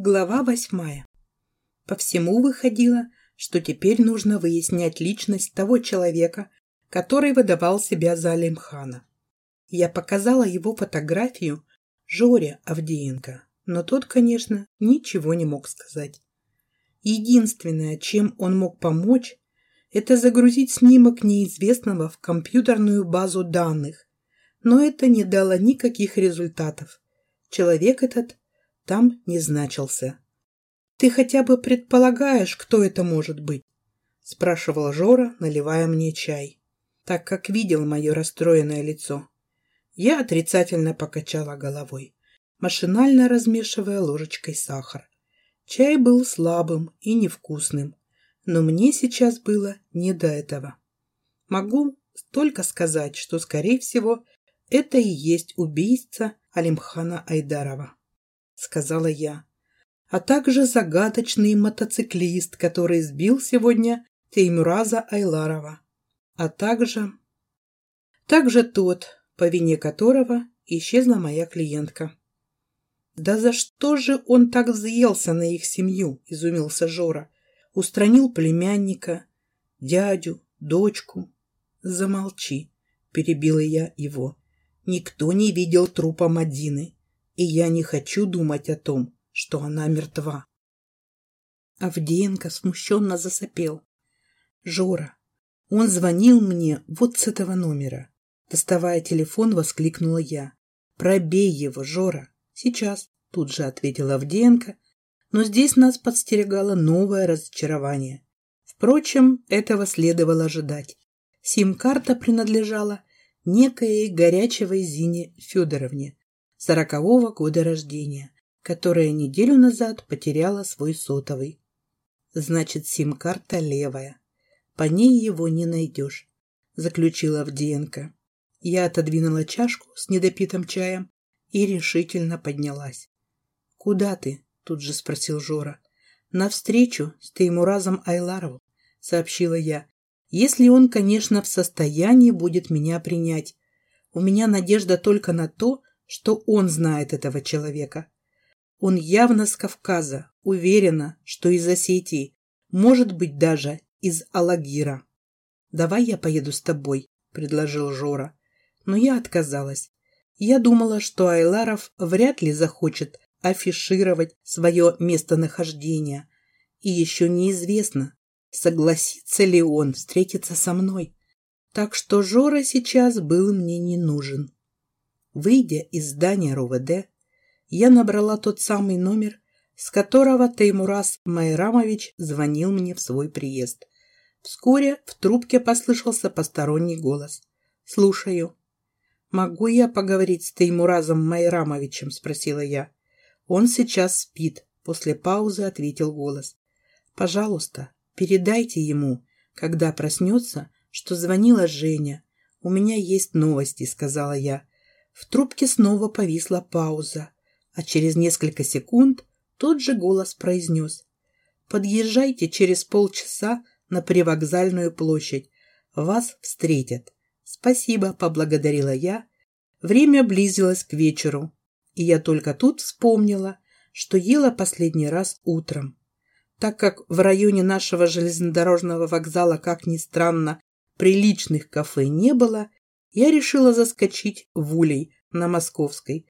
Глава восьмая. По всему выходило, что теперь нужно выяснять личность того человека, который выдавал себя за Алимхана. Я показала его фотографию Жоре Авдеенко, но тот, конечно, ничего не мог сказать. Единственное, чем он мог помочь, это загрузить снимок неизвестного в компьютерную базу данных, но это не дало никаких результатов. Человек этот там не значился. «Ты хотя бы предполагаешь, кто это может быть?» – спрашивал Жора, наливая мне чай, так как видел мое расстроенное лицо. Я отрицательно покачала головой, машинально размешивая ложечкой сахар. Чай был слабым и невкусным, но мне сейчас было не до этого. Могу только сказать, что, скорее всего, это и есть убийца Алимхана Айдарова сказала я. А также загадочный мотоциклист, который сбил сегодня Теймураза Айларова. А также... Также тот, по вине которого исчезла моя клиентка. «Да за что же он так взъелся на их семью?» – изумился Жора. «Устранил племянника, дядю, дочку». «Замолчи», – перебила я его. «Никто не видел трупа Мадины и я не хочу думать о том, что она мертва. Авдеенко смущенно засопел. «Жора, он звонил мне вот с этого номера». Доставая телефон, воскликнула я. «Пробей его, Жора!» «Сейчас», — тут же ответила Авдеенко, но здесь нас подстерегало новое разочарование. Впрочем, этого следовало ожидать. Сим-карта принадлежала некой горячевой Зине Федоровне, сорокового года рождения, которая неделю назад потеряла свой сотовый. Значит, сим-карта левая. По ней его не найдешь, заключила Авдеенко. Я отодвинула чашку с недопитым чаем и решительно поднялась. «Куда ты?» – тут же спросил Жора. «На встречу с Теймуразом Айларовым», – сообщила я. «Если он, конечно, в состоянии будет меня принять. У меня надежда только на то, что он знает этого человека. Он явно с Кавказа, уверена, что из Осетии, может быть даже из Алагира. «Давай я поеду с тобой», – предложил Жора. Но я отказалась. Я думала, что Айларов вряд ли захочет афишировать свое местонахождение. И еще неизвестно, согласится ли он встретиться со мной. Так что Жора сейчас был мне не нужен. Выйдя из здания РУВД, я набрала тот самый номер, с которого Теймурас Майрамович звонил мне в свой приезд. Вскоре в трубке послышался посторонний голос. «Слушаю». «Могу я поговорить с Теймуразом Майрамовичем?» – спросила я. «Он сейчас спит», – после паузы ответил голос. «Пожалуйста, передайте ему, когда проснется, что звонила Женя. У меня есть новости», – сказала я. В трубке снова повисла пауза, а через несколько секунд тот же голос произнес. «Подъезжайте через полчаса на привокзальную площадь. Вас встретят». «Спасибо», — поблагодарила я. Время близилось к вечеру, и я только тут вспомнила, что ела последний раз утром. Так как в районе нашего железнодорожного вокзала, как ни странно, приличных кафе не было, я решила заскочить в Улей на Московской,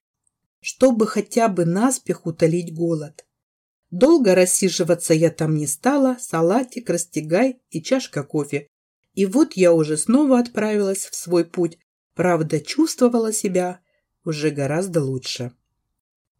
чтобы хотя бы наспех утолить голод. Долго рассиживаться я там не стала, салатик, растягай и чашка кофе. И вот я уже снова отправилась в свой путь, правда, чувствовала себя уже гораздо лучше.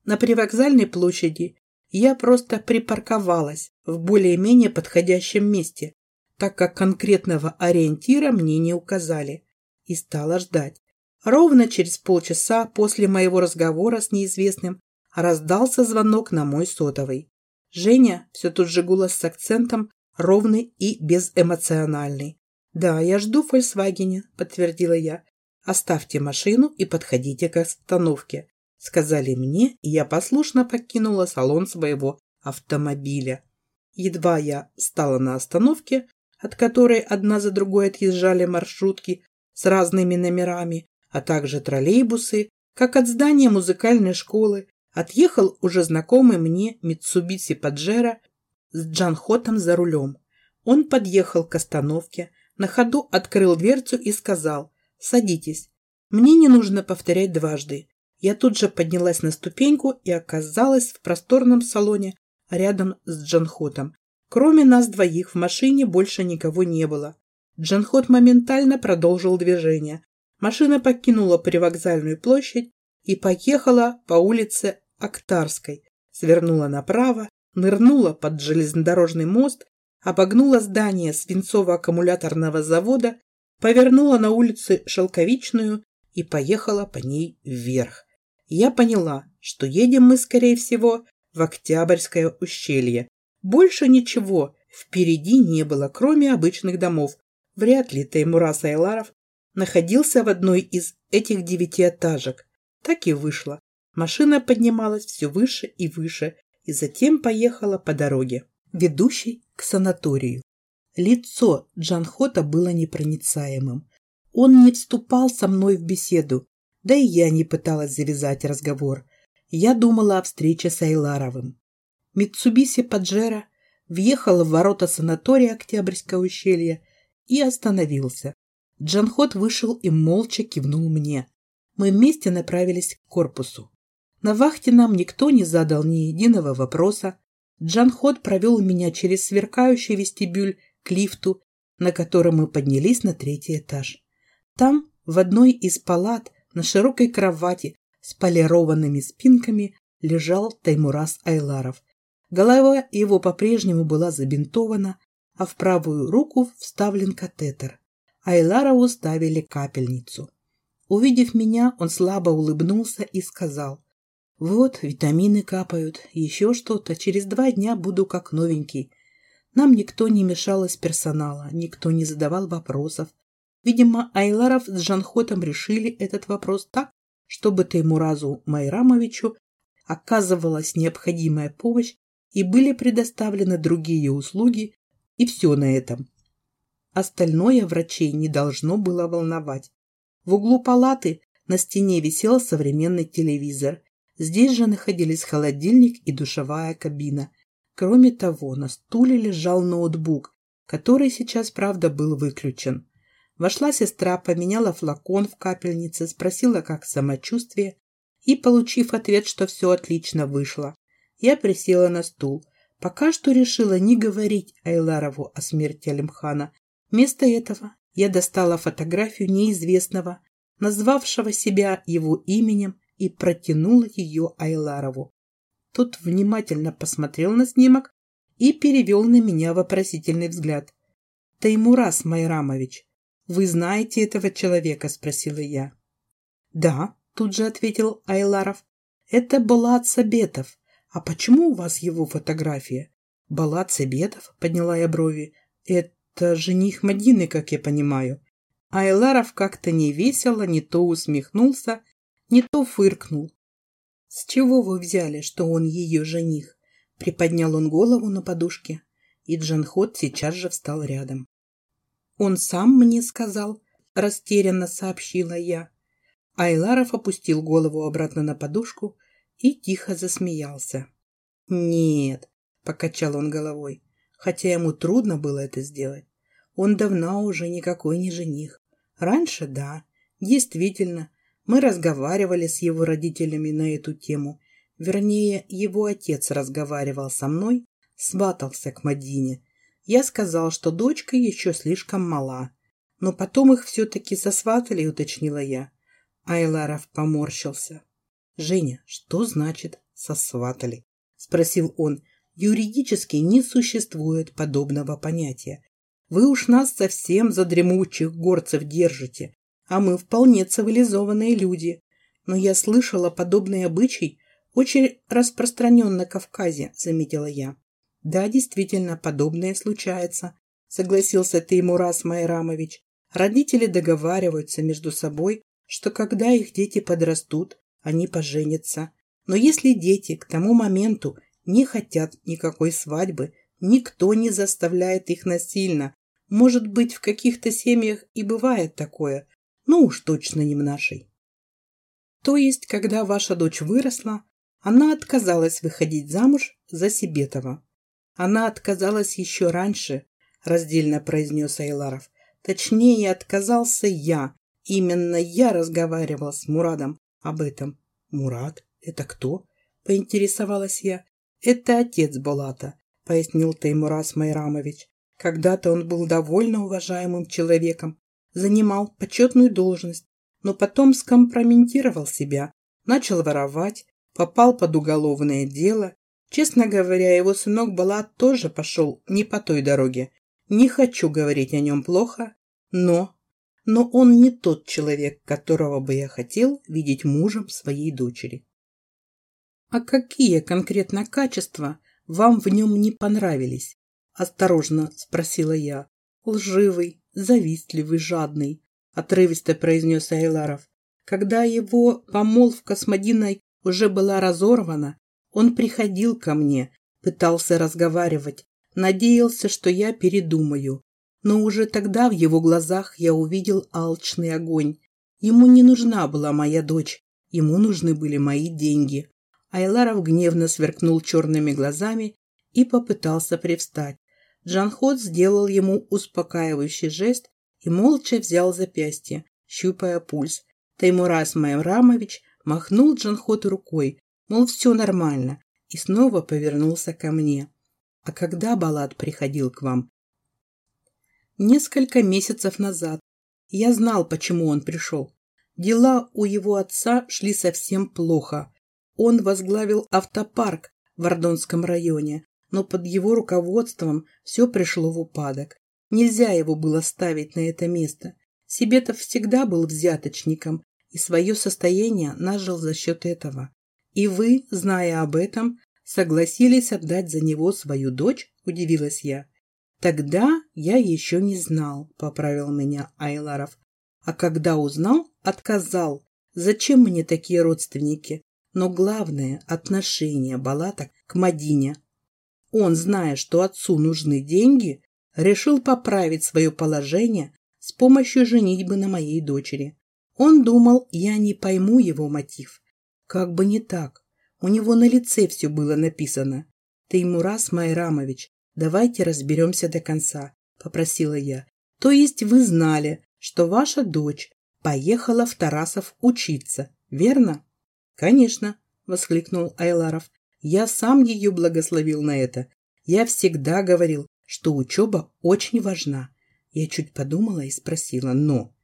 На привокзальной площади я просто припарковалась в более-менее подходящем месте, так как конкретного ориентира мне не указали и стала ждать. Ровно через полчаса после моего разговора с неизвестным раздался звонок на мой сотовый. Женя, все тот же голос с акцентом, ровный и безэмоциональный. «Да, я жду Фольксвагене», — подтвердила я. «Оставьте машину и подходите к остановке», — сказали мне, и я послушно покинула салон своего автомобиля. Едва я стала на остановке, от которой одна за другой отъезжали маршрутки, с разными номерами, а также троллейбусы, как от здания музыкальной школы, Отъехал уже знакомый мне Митсубиси Паджеро с Джанхотом за рулем. Он подъехал к остановке, на ходу открыл дверцу и сказал «Садитесь». Мне не нужно повторять дважды. Я тут же поднялась на ступеньку и оказалась в просторном салоне рядом с Джанхотом. Кроме нас двоих в машине больше никого не было. Джанхот моментально продолжил движение. Машина покинула привокзальную площадь и поехала по улице Актарской, свернула направо, нырнула под железнодорожный мост, обогнула здание свинцово-аккумуляторного завода, повернула на улицу Шелковичную и поехала по ней вверх. Я поняла, что едем мы, скорее всего, в Октябрьское ущелье. Больше ничего впереди не было, кроме обычных домов. Вряд ли Таймурас Айларов находился в одной из этих девятиэтажек. Так и вышло. Машина поднималась все выше и выше, и затем поехала по дороге, ведущей к санаторию. Лицо Джанхота было непроницаемым. Он не вступал со мной в беседу, да и я не пыталась завязать разговор. Я думала о встрече с Айларовым. Митсубиси Паджеро въехал в ворота санатория Октябрьского ущелья и остановился. Джанхот вышел и молча кивнул мне. Мы вместе направились к корпусу. На вахте нам никто не задал ни единого вопроса. Джанхот провел меня через сверкающий вестибюль к лифту, на котором мы поднялись на третий этаж. Там, в одной из палат, на широкой кровати с полированными спинками, лежал Таймурас Айларов. Голова его по-прежнему была забинтована, а в правую руку вставлен катетер. Айларову ставили капельницу. Увидев меня, он слабо улыбнулся и сказал, «Вот, витамины капают, еще что-то, через два дня буду как новенький». Нам никто не мешал из персонала, никто не задавал вопросов. Видимо, Айларов с Жанхотом решили этот вопрос так, чтобы Таймуразу Майрамовичу оказывалась необходимая помощь и были предоставлены другие услуги, и все на этом. Остальное врачей не должно было волновать. В углу палаты на стене висел современный телевизор. Здесь же находились холодильник и душевая кабина. Кроме того, на стуле лежал ноутбук, который сейчас, правда, был выключен. Вошла сестра, поменяла флакон в капельнице, спросила, как самочувствие, и, получив ответ, что все отлично вышло, я присела на стул. Пока что решила не говорить Айларову о смерти Алимхана. Вместо этого я достала фотографию неизвестного, назвавшего себя его именем, и протянула ее Айларову. Тот внимательно посмотрел на снимок и перевел на меня вопросительный взгляд. «Таймурас Майрамович, вы знаете этого человека?» – спросила я. «Да», – тут же ответил Айларов. «Это Балат Сабетов. А почему у вас его фотография?» «Балат Сабетов?» – подняла я брови. «Это жених Мадины, как я понимаю». Айларов как-то невесело, не то усмехнулся, не то фыркнул. «С чего вы взяли, что он ее жених?» Приподнял он голову на подушке, и Джанхот сейчас же встал рядом. «Он сам мне сказал», — растерянно сообщила я. Айларов опустил голову обратно на подушку и тихо засмеялся. «Нет», — покачал он головой, хотя ему трудно было это сделать. Он давно уже никакой не жених. Раньше, да, действительно, мы разговаривали с его родителями на эту тему. Вернее, его отец разговаривал со мной, сватался к Мадине, я сказал, что дочка еще слишком мала. Но потом их все-таки сосватали, уточнила я. Айларов поморщился. «Женя, что значит «сосватали»?» Спросил он. «Юридически не существует подобного понятия. Вы уж нас совсем за дремучих горцев держите, а мы вполне цивилизованные люди. Но я слышала подобный обычай очень распространен на Кавказе, заметила я. Да, действительно, подобное случается, согласился Теймурас Майрамович. Родители договариваются между собой, что когда их дети подрастут, они поженятся. Но если дети к тому моменту не хотят никакой свадьбы, никто не заставляет их насильно. Может быть, в каких-то семьях и бывает такое, но уж точно не в нашей. То есть, когда ваша дочь выросла, Она отказалась выходить замуж за Себетова. Она отказалась еще раньше, раздельно произнес Айларов. Точнее, отказался я. Именно я разговаривал с Мурадом об этом. Мурад? Это кто? Поинтересовалась я. Это отец Булата, пояснил Таймурас Майрамович. Когда-то он был довольно уважаемым человеком, занимал почетную должность, но потом скомпрометировал себя, начал воровать, попал под уголовное дело. Честно говоря, его сынок Балат тоже пошел не по той дороге. Не хочу говорить о нем плохо, но... Но он не тот человек, которого бы я хотел видеть мужем своей дочери. А какие конкретно качества вам в нем не понравились? Осторожно спросила я. Лживый, завистливый, жадный, отрывисто произнес Айларов. Когда его помолвка с Мадиной уже была разорвана, он приходил ко мне, пытался разговаривать, надеялся, что я передумаю. Но уже тогда в его глазах я увидел алчный огонь. Ему не нужна была моя дочь, ему нужны были мои деньги. Айларов гневно сверкнул черными глазами и попытался привстать. Джанхот сделал ему успокаивающий жест и молча взял запястье, щупая пульс. Таймурас Майрамович махнул Джанхоту рукой, мол, все нормально, и снова повернулся ко мне. «А когда Балат приходил к вам?» «Несколько месяцев назад. Я знал, почему он пришел. Дела у его отца шли совсем плохо. Он возглавил автопарк в Ордонском районе, но под его руководством все пришло в упадок. Нельзя его было ставить на это место. Себетов всегда был взяточником и свое состояние нажил за счет этого. И вы, зная об этом, согласились отдать за него свою дочь, удивилась я. Тогда я еще не знал, поправил меня Айларов. А когда узнал, отказал. Зачем мне такие родственники? Но главное – отношение Балата к Мадине. Он, зная, что отцу нужны деньги, решил поправить свое положение с помощью женитьбы на моей дочери. Он думал, я не пойму его мотив. Как бы не так. У него на лице все было написано. «Таймурас Майрамович, давайте разберемся до конца», – попросила я. «То есть вы знали, что ваша дочь поехала в Тарасов учиться, верно?» «Конечно», – воскликнул Айларов. «Я сам ее благословил на это. Я всегда говорил, что учеба очень важна. Я чуть подумала и спросила, но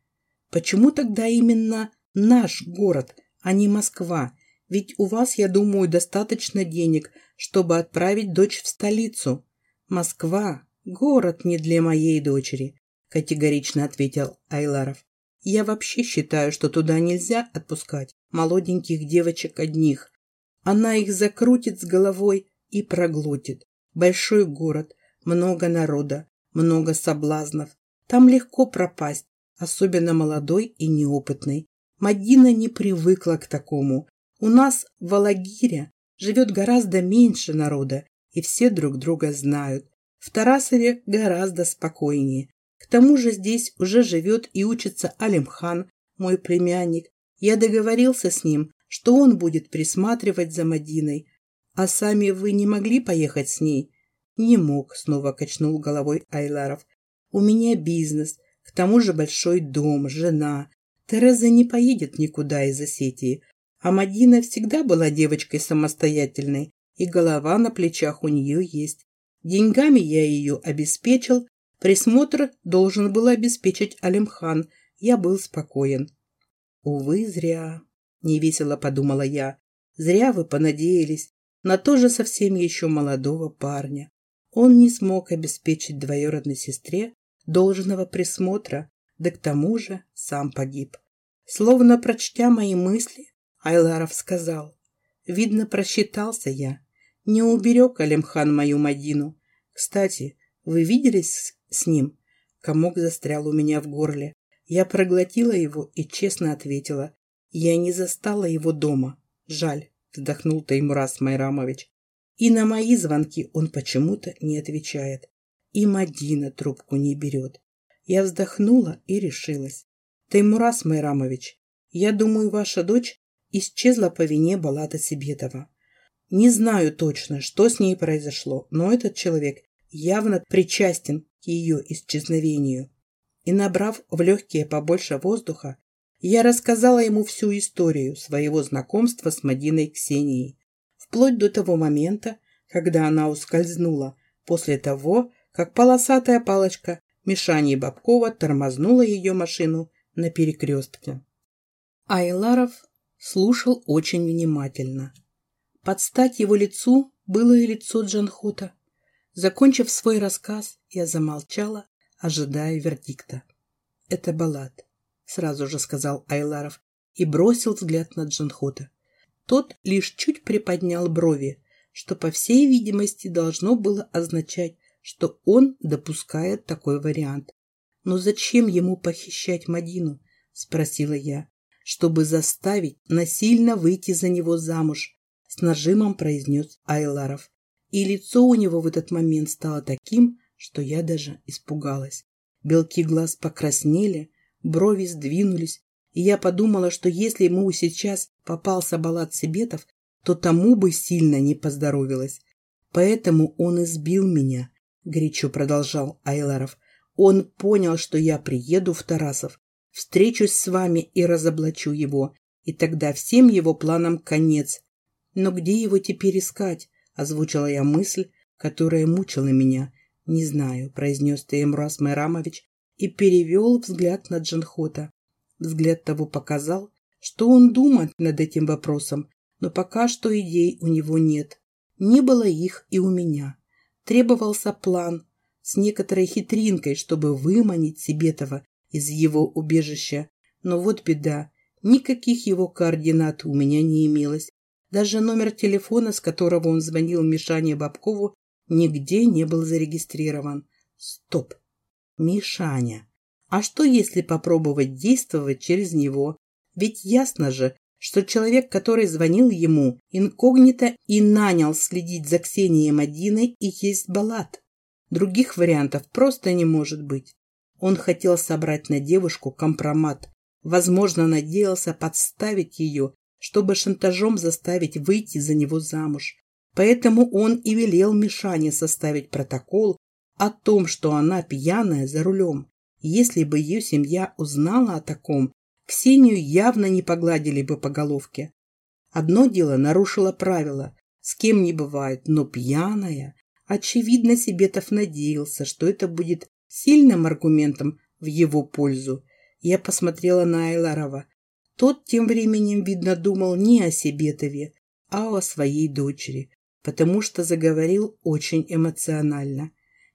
почему тогда именно наш город, а не Москва? Ведь у вас, я думаю, достаточно денег, чтобы отправить дочь в столицу. Москва – город не для моей дочери, категорично ответил Айларов. Я вообще считаю, что туда нельзя отпускать молоденьких девочек одних. Она их закрутит с головой и проглотит. Большой город, много народа, много соблазнов. Там легко пропасть, особенно молодой и неопытный. Мадина не привыкла к такому. У нас в Алагире живет гораздо меньше народа, и все друг друга знают. В Тарасове гораздо спокойнее. К тому же здесь уже живет и учится Алимхан, мой племянник. Я договорился с ним, что он будет присматривать за Мадиной. А сами вы не могли поехать с ней? Не мог, снова качнул головой Айларов. У меня бизнес, к тому же большой дом, жена. Тереза не поедет никуда из Осетии. А Мадина всегда была девочкой самостоятельной, и голова на плечах у нее есть. Деньгами я ее обеспечил, присмотр должен был обеспечить Алимхан. Я был спокоен. Увы, зря, невесело подумала я. Зря вы понадеялись на тоже совсем еще молодого парня он не смог обеспечить двоюродной сестре должного присмотра, да к тому же сам погиб. Словно прочтя мои мысли, Айларов сказал, «Видно, просчитался я. Не уберег Алимхан мою Мадину. Кстати, вы виделись с ним?» Комок застрял у меня в горле. Я проглотила его и честно ответила, «Я не застала его дома. Жаль», — вздохнул Таймурас Майрамович. И на мои звонки он почему-то не отвечает. И Мадина трубку не берет. Я вздохнула и решилась. Таймурас Майрамович, я думаю, ваша дочь исчезла по вине Балата Себетова. Не знаю точно, что с ней произошло, но этот человек явно причастен к ее исчезновению. И набрав в легкие побольше воздуха, я рассказала ему всю историю своего знакомства с Мадиной Ксенией, вплоть до того момента, когда она ускользнула, после того, как полосатая палочка Мишани Бабкова тормознула ее машину на перекрестке. Айларов слушал очень внимательно. Под стать его лицу было и лицо Джанхута. Закончив свой рассказ, я замолчала, ожидая вердикта. «Это Балат», — сразу же сказал Айларов и бросил взгляд на Джанхута. Тот лишь чуть приподнял брови, что, по всей видимости, должно было означать, что он допускает такой вариант. «Но зачем ему похищать Мадину?» – спросила я. «Чтобы заставить насильно выйти за него замуж», – с нажимом произнес Айларов. И лицо у него в этот момент стало таким, что я даже испугалась. Белки глаз покраснели, брови сдвинулись, и я подумала, что если ему сейчас попался Балат Себетов, то тому бы сильно не поздоровилось. Поэтому он избил меня, горячо продолжал Айларов. Он понял, что я приеду в Тарасов, встречусь с вами и разоблачу его, и тогда всем его планам конец. Но где его теперь искать? Озвучила я мысль, которая мучила меня. Не знаю, произнес Теймурас Майрамович и перевел взгляд на Джанхота. Взгляд того показал, что он думает над этим вопросом, но пока что идей у него нет. Не было их и у меня. Требовался план с некоторой хитринкой, чтобы выманить Себетова из его убежища. Но вот беда, никаких его координат у меня не имелось. Даже номер телефона, с которого он звонил Мишане Бабкову, нигде не был зарегистрирован. Стоп. Мишаня. А что, если попробовать действовать через него? Ведь ясно же, что человек, который звонил ему инкогнито и нанял следить за Ксенией Мадиной, и есть Балат. Других вариантов просто не может быть. Он хотел собрать на девушку компромат. Возможно, надеялся подставить ее, чтобы шантажом заставить выйти за него замуж. Поэтому он и велел Мишане составить протокол о том, что она пьяная за рулем. Если бы ее семья узнала о таком, Ксению явно не погладили бы по головке. Одно дело нарушила правила, с кем не бывает, но пьяная. Очевидно, Себетов надеялся, что это будет сильным аргументом в его пользу. Я посмотрела на Айларова. Тот тем временем, видно, думал не о Себетове, а о своей дочери, потому что заговорил очень эмоционально.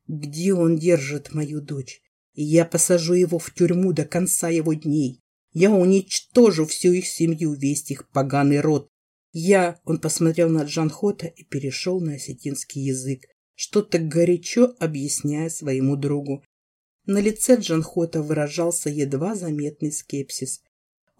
«Где он держит мою дочь? Я посажу его в тюрьму до конца его дней. Я уничтожу всю их семью, весь их поганый род. Я, он посмотрел на Джанхота и перешел на осетинский язык, что-то горячо объясняя своему другу. На лице Джанхота выражался едва заметный скепсис.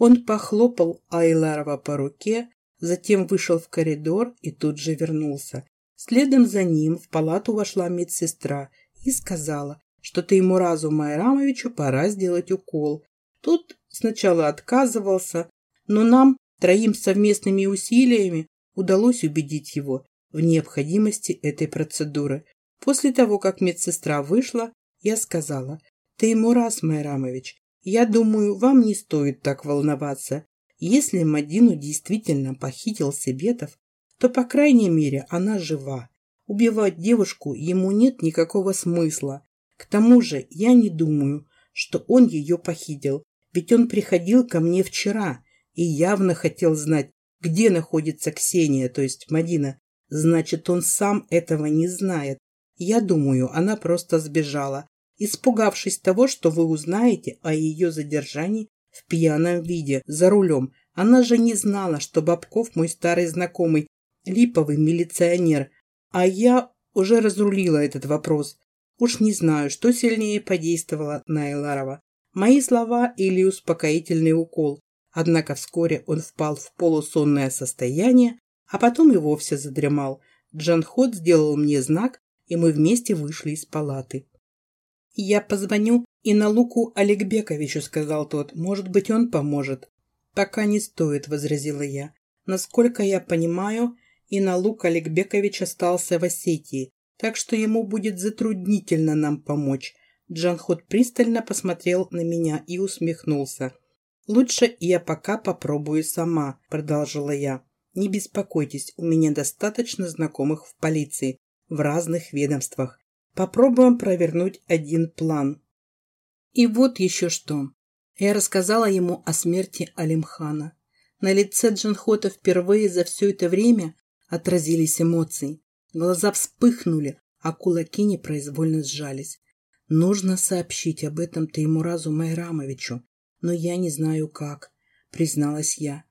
Он похлопал Айларова по руке, затем вышел в коридор и тут же вернулся. Следом за ним в палату вошла медсестра и сказала, что Таймуразу Майрамовичу пора сделать укол. Тут сначала отказывался, но нам, троим совместными усилиями, удалось убедить его в необходимости этой процедуры. После того, как медсестра вышла, я сказала, «Теймурас Майрамович, я думаю, вам не стоит так волноваться. Если Мадину действительно похитил Себетов, то, по крайней мере, она жива. Убивать девушку ему нет никакого смысла. К тому же я не думаю, что он ее похитил. Ведь он приходил ко мне вчера и явно хотел знать, где находится Ксения, то есть Мадина. Значит, он сам этого не знает. Я думаю, она просто сбежала, испугавшись того, что вы узнаете о ее задержании в пьяном виде, за рулем. Она же не знала, что Бабков мой старый знакомый, липовый милиционер. А я уже разрулила этот вопрос. Уж не знаю, что сильнее подействовало на Эларова. Мои слова или успокоительный укол. Однако вскоре он впал в полусонное состояние, а потом и вовсе задремал. Джанхот сделал мне знак, и мы вместе вышли из палаты. «Я позвоню и на Луку Олегбековичу», — сказал тот. «Может быть, он поможет». «Пока не стоит», — возразила я. «Насколько я понимаю, и Налук Олегбекович остался в Осетии, так что ему будет затруднительно нам помочь. Джанхот пристально посмотрел на меня и усмехнулся. «Лучше я пока попробую сама», – продолжила я. «Не беспокойтесь, у меня достаточно знакомых в полиции, в разных ведомствах. Попробуем провернуть один план». И вот еще что. Я рассказала ему о смерти Алимхана. На лице Джанхота впервые за все это время отразились эмоции. Глаза вспыхнули, а кулаки непроизвольно сжались. Нужно сообщить об этом Таймуразу Майрамовичу, но я не знаю как, призналась я.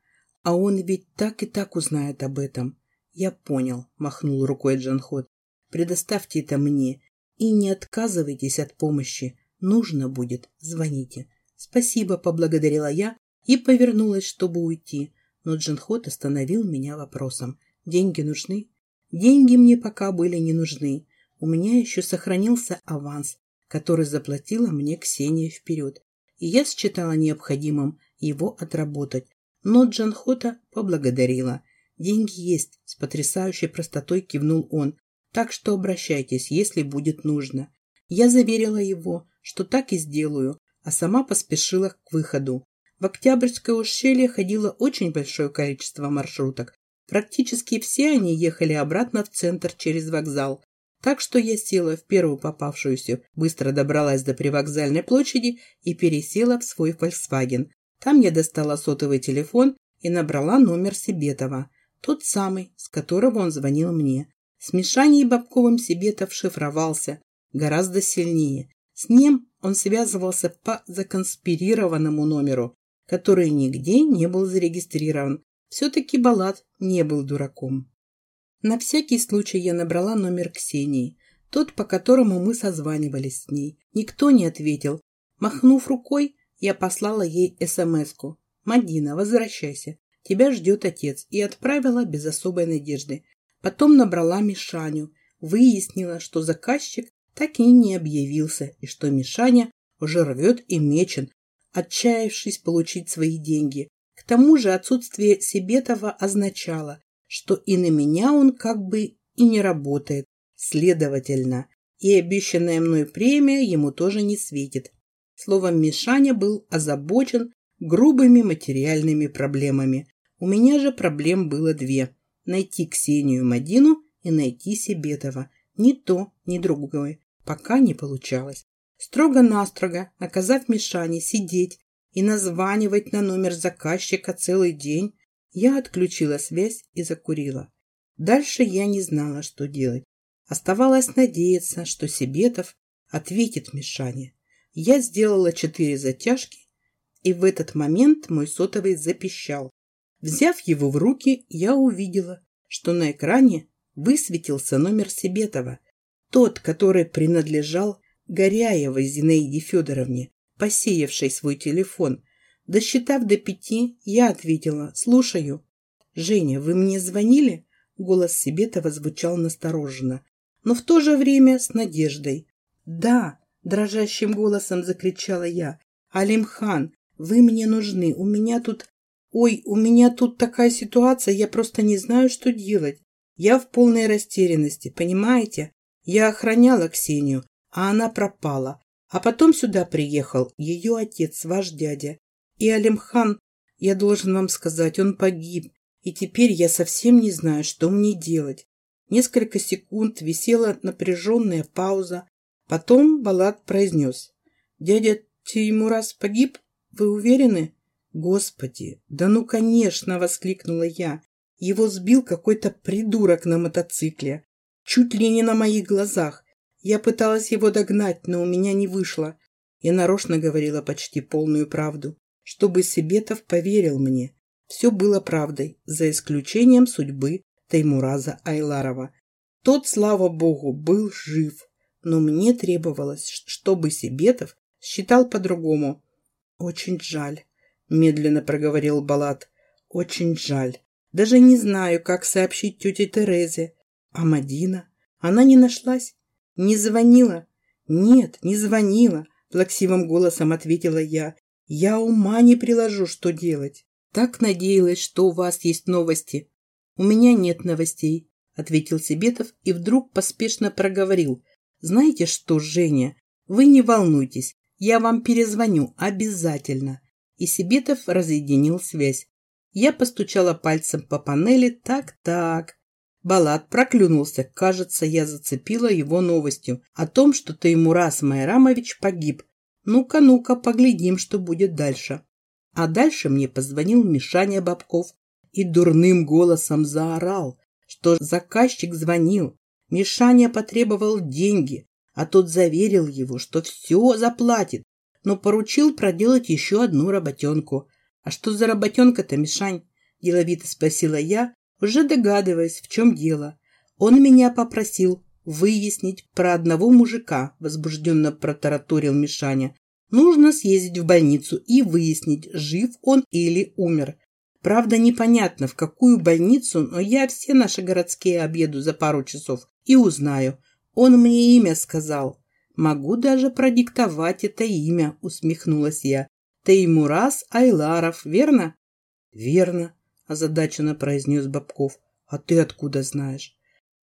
А он ведь так и так узнает об этом. Я понял, махнул рукой Джанхот. Предоставьте это мне и не отказывайтесь от помощи. Нужно будет, звоните. Спасибо, поблагодарила я и повернулась, чтобы уйти. Но Джанхот остановил меня вопросом. Деньги нужны? Деньги мне пока были не нужны. У меня еще сохранился аванс, который заплатила мне Ксения вперед и я считала необходимым его отработать. Но Джанхота поблагодарила. «Деньги есть», — с потрясающей простотой кивнул он. «Так что обращайтесь, если будет нужно». Я заверила его, что так и сделаю, а сама поспешила к выходу. В Октябрьское ущелье ходило очень большое количество маршруток. Практически все они ехали обратно в центр через вокзал. Так что я села в первую попавшуюся, быстро добралась до привокзальной площади и пересела в свой Volkswagen. Там я достала сотовый телефон и набрала номер Себетова, тот самый, с которого он звонил мне. С Мишаней Бабковым Себетов шифровался гораздо сильнее. С ним он связывался по законспирированному номеру, который нигде не был зарегистрирован. Все-таки Балат не был дураком. На всякий случай я набрала номер Ксении, тот, по которому мы созванивались с ней. Никто не ответил. Махнув рукой, я послала ей СМС-ку. «Мадина, возвращайся. Тебя ждет отец» и отправила без особой надежды. Потом набрала Мишаню. Выяснила, что заказчик так и не объявился, и что Мишаня уже рвет и мечен, отчаявшись получить свои деньги. К тому же отсутствие Себетова означало, что и на меня он как бы и не работает. Следовательно, и обещанная мной премия ему тоже не светит. Словом, Мишаня был озабочен грубыми материальными проблемами. У меня же проблем было две. Найти Ксению Мадину и найти Себетова. Ни то, ни другое. Пока не получалось. Строго-настрого, наказав Мишане сидеть и названивать на номер заказчика целый день, я отключила связь и закурила. Дальше я не знала, что делать. Оставалось надеяться, что Себетов ответит Мишане. Я сделала четыре затяжки, и в этот момент мой сотовый запищал. Взяв его в руки, я увидела, что на экране высветился номер Себетова, тот, который принадлежал Горяевой Зинаиде Федоровне, посеявшей свой телефон Досчитав до пяти, я ответила «Слушаю». «Женя, вы мне звонили?» Голос Себетова звучал настороженно, но в то же время с надеждой. «Да», – дрожащим голосом закричала я. «Алимхан, вы мне нужны. У меня тут... Ой, у меня тут такая ситуация, я просто не знаю, что делать. Я в полной растерянности, понимаете? Я охраняла Ксению, а она пропала. А потом сюда приехал ее отец, ваш дядя. И Алимхан, я должен вам сказать, он погиб, и теперь я совсем не знаю, что мне делать. Несколько секунд висела напряженная пауза. Потом Балат произнес. «Дядя Теймурас погиб? Вы уверены?» «Господи, да ну, конечно!» — воскликнула я. Его сбил какой-то придурок на мотоцикле. Чуть ли не на моих глазах. Я пыталась его догнать, но у меня не вышло. Я нарочно говорила почти полную правду чтобы Себетов поверил мне. Все было правдой, за исключением судьбы Таймураза Айларова. Тот, слава богу, был жив, но мне требовалось, чтобы Себетов считал по-другому. «Очень жаль», — медленно проговорил Балат. «Очень жаль. Даже не знаю, как сообщить тете Терезе. А Мадина? Она не нашлась? Не звонила?» «Нет, не звонила», — плаксивым голосом ответила я я ума не приложу, что делать. Так надеялась, что у вас есть новости. У меня нет новостей, ответил Себетов и вдруг поспешно проговорил. Знаете что, Женя, вы не волнуйтесь, я вам перезвоню обязательно. И Себетов разъединил связь. Я постучала пальцем по панели. Так-так. Балат проклюнулся. Кажется, я зацепила его новостью о том, что Таймурас Майрамович погиб. Ну-ка, ну-ка, поглядим, что будет дальше. А дальше мне позвонил Мишаня Бабков и дурным голосом заорал, что заказчик звонил. Мишаня потребовал деньги, а тот заверил его, что все заплатит, но поручил проделать еще одну работенку. «А что за работенка-то, Мишань?» – деловито спросила я, уже догадываясь, в чем дело. Он меня попросил выяснить про одного мужика, возбужденно протараторил Мишаня. Нужно съездить в больницу и выяснить, жив он или умер. Правда, непонятно, в какую больницу, но я все наши городские обеду за пару часов и узнаю. Он мне имя сказал. Могу даже продиктовать это имя, усмехнулась я. Теймурас Айларов, верно? Верно, озадаченно произнес Бабков. А ты откуда знаешь?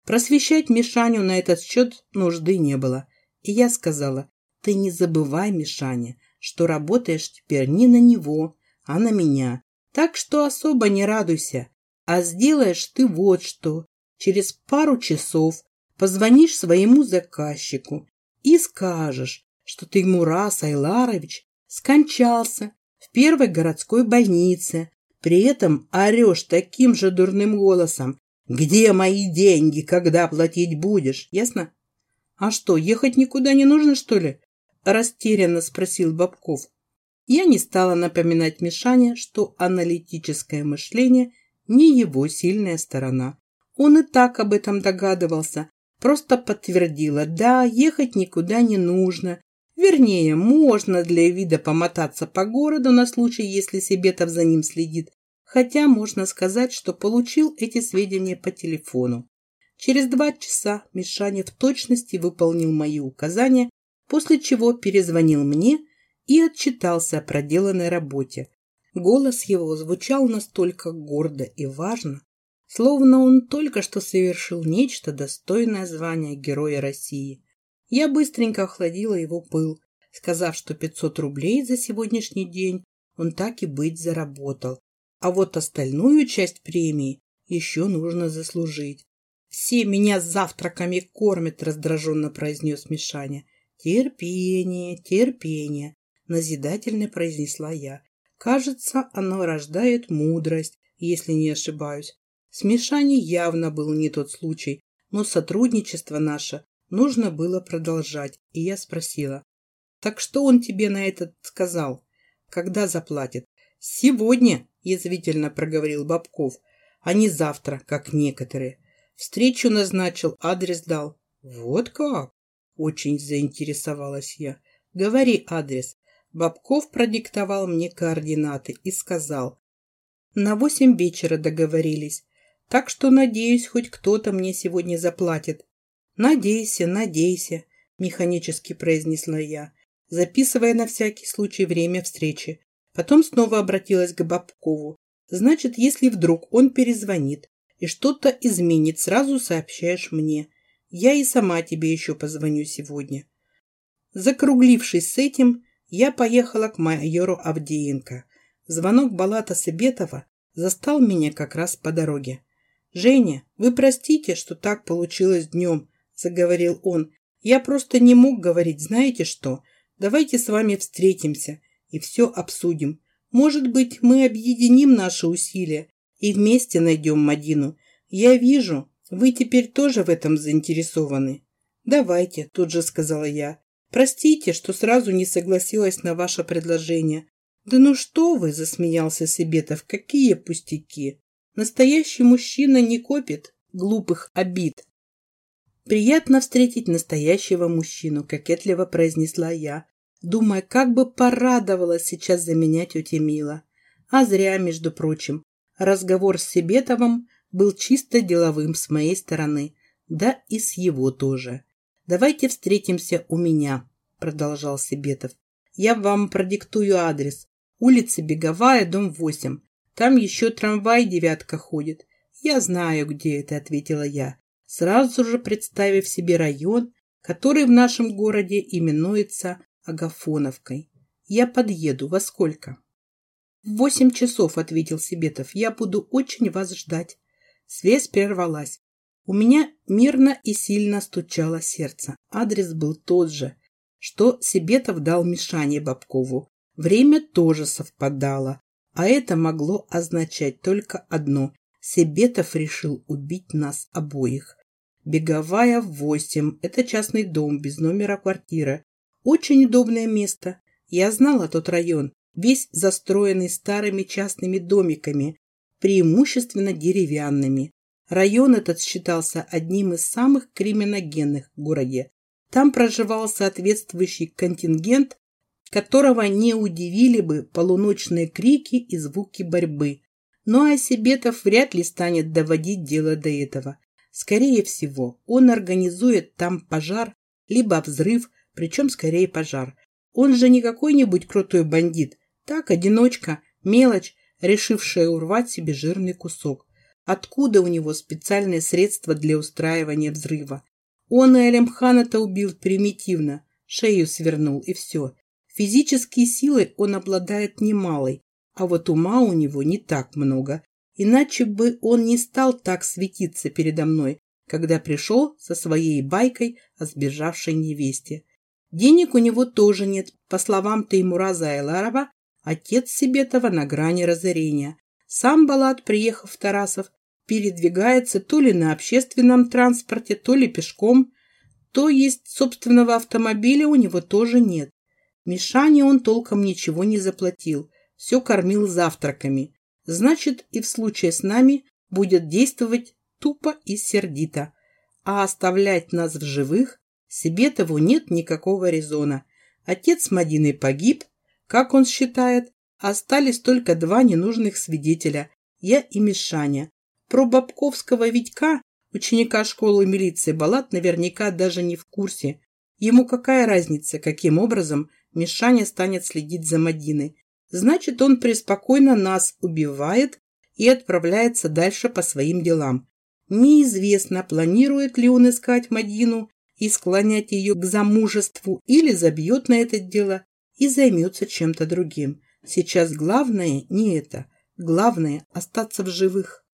Просвещать Мишаню на этот счет нужды не было. И я сказала, ты не забывай, Мишаня, что работаешь теперь не на него, а на меня. Так что особо не радуйся, а сделаешь ты вот что. Через пару часов позвонишь своему заказчику и скажешь, что ты Мурас Айларович скончался в первой городской больнице. При этом орешь таким же дурным голосом. «Где мои деньги, когда платить будешь?» Ясно? А что, ехать никуда не нужно, что ли? Растерянно спросил Бабков. Я не стала напоминать Мишане, что аналитическое мышление не его сильная сторона. Он и так об этом догадывался, просто подтвердила, да, ехать никуда не нужно. Вернее, можно для вида помотаться по городу на случай, если Себетов за ним следит, хотя можно сказать, что получил эти сведения по телефону. Через два часа Мишаня в точности выполнил мои указания после чего перезвонил мне и отчитался о проделанной работе. Голос его звучал настолько гордо и важно, словно он только что совершил нечто достойное звания Героя России. Я быстренько охладила его пыл, сказав, что 500 рублей за сегодняшний день он так и быть заработал, а вот остальную часть премии еще нужно заслужить. «Все меня завтраками кормят», — раздраженно произнес Мишаня. «Терпение, терпение», — назидательно произнесла я. «Кажется, оно рождает мудрость, если не ошибаюсь. Смешание явно был не тот случай, но сотрудничество наше нужно было продолжать, и я спросила. «Так что он тебе на это сказал? Когда заплатит?» «Сегодня», — язвительно проговорил Бабков, «а не завтра, как некоторые. Встречу назначил, адрес дал». «Вот как?» Очень заинтересовалась я. Говори адрес. Бабков продиктовал мне координаты и сказал. На восемь вечера договорились. Так что, надеюсь, хоть кто-то мне сегодня заплатит. Надейся, надейся, механически произнесла я, записывая на всякий случай время встречи. Потом снова обратилась к Бабкову. Значит, если вдруг он перезвонит и что-то изменит, сразу сообщаешь мне. Я и сама тебе еще позвоню сегодня. Закруглившись с этим, я поехала к майору Авдеенко. Звонок Балата Себетова застал меня как раз по дороге. «Женя, вы простите, что так получилось днем», — заговорил он. «Я просто не мог говорить, знаете что? Давайте с вами встретимся и все обсудим. Может быть, мы объединим наши усилия и вместе найдем Мадину. Я вижу, вы теперь тоже в этом заинтересованы? Давайте, тут же сказала я. Простите, что сразу не согласилась на ваше предложение. Да ну что вы, засмеялся Себетов, какие пустяки. Настоящий мужчина не копит глупых обид. Приятно встретить настоящего мужчину, кокетливо произнесла я, думая, как бы порадовалась сейчас за меня тетя Мила. А зря, между прочим. Разговор с Себетовым был чисто деловым с моей стороны, да и с его тоже. «Давайте встретимся у меня», – продолжал Себетов. «Я вам продиктую адрес. Улица Беговая, дом 8. Там еще трамвай «девятка» ходит. «Я знаю, где это», — ответила я, сразу же представив себе район, который в нашем городе именуется Агафоновкой. «Я подъеду. Во сколько?» «В восемь часов», — ответил Себетов. «Я буду очень вас ждать». Связь прервалась. У меня мирно и сильно стучало сердце. Адрес был тот же, что Себетов дал Мишане Бабкову. Время тоже совпадало, а это могло означать только одно. Себетов решил убить нас обоих. Беговая в восемь. Это частный дом, без номера квартиры. Очень удобное место. Я знала тот район, весь застроенный старыми частными домиками, преимущественно деревянными. Район этот считался одним из самых криминогенных в городе. Там проживал соответствующий контингент, которого не удивили бы полуночные крики и звуки борьбы. Но Осибетов вряд ли станет доводить дело до этого. Скорее всего, он организует там пожар, либо взрыв, причем скорее пожар. Он же не какой-нибудь крутой бандит, так, одиночка, мелочь, решившая урвать себе жирный кусок. Откуда у него специальные средства для устраивания взрыва? Он и Алимхана-то убил примитивно, шею свернул и все. Физические силы он обладает немалой, а вот ума у него не так много. Иначе бы он не стал так светиться передо мной, когда пришел со своей байкой о сбежавшей невесте. Денег у него тоже нет. По словам Теймура Зайларова, отец Себетова на грани разорения. Сам Балат, приехав в Тарасов, передвигается то ли на общественном транспорте, то ли пешком, то есть собственного автомобиля у него тоже нет. Мишане он толком ничего не заплатил, все кормил завтраками. Значит, и в случае с нами будет действовать тупо и сердито. А оставлять нас в живых Себетову нет никакого резона. Отец Мадины погиб, как он считает, остались только два ненужных свидетеля – я и Мишаня. Про Бабковского Витька, ученика школы милиции, Балат наверняка даже не в курсе. Ему какая разница, каким образом Мишаня станет следить за Мадиной. Значит, он преспокойно нас убивает и отправляется дальше по своим делам. Неизвестно, планирует ли он искать Мадину и склонять ее к замужеству или забьет на это дело и займется чем-то другим. Сейчас главное не это. Главное – остаться в живых.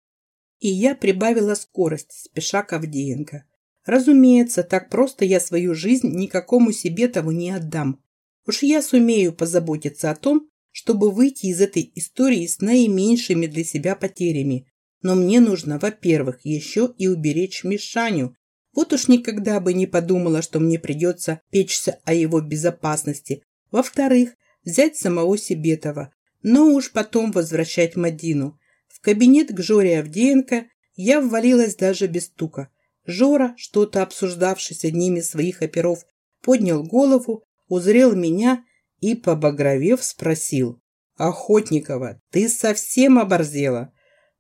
И я прибавила скорость, спеша к Авдеенко. Разумеется, так просто я свою жизнь никакому себе того не отдам. Уж я сумею позаботиться о том, чтобы выйти из этой истории с наименьшими для себя потерями. Но мне нужно, во-первых, еще и уберечь Мишаню. Вот уж никогда бы не подумала, что мне придется печься о его безопасности. Во-вторых, взять самого Себетова, но уж потом возвращать Мадину. В кабинет к Жоре Авдеенко я ввалилась даже без стука. Жора, что-то обсуждавший с одним из своих оперов, поднял голову, узрел меня и, побагровев, спросил. «Охотникова, ты совсем оборзела?»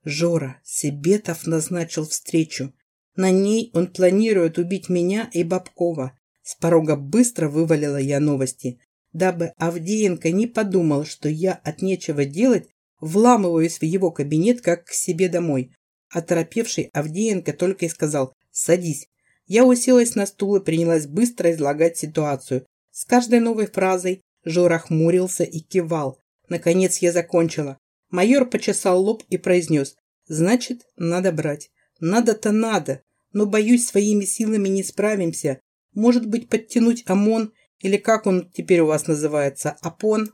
Жора, Себетов назначил встречу. На ней он планирует убить меня и Бабкова. С порога быстро вывалила я новости дабы Авдеенко не подумал, что я от нечего делать вламываюсь в его кабинет как к себе домой. Оторопевший Авдеенко только и сказал «Садись». Я уселась на стул и принялась быстро излагать ситуацию. С каждой новой фразой Жора хмурился и кивал. Наконец я закончила. Майор почесал лоб и произнес «Значит, надо брать. Надо-то надо, но, боюсь, своими силами не справимся. Может быть, подтянуть ОМОН или как он теперь у вас называется, Апон?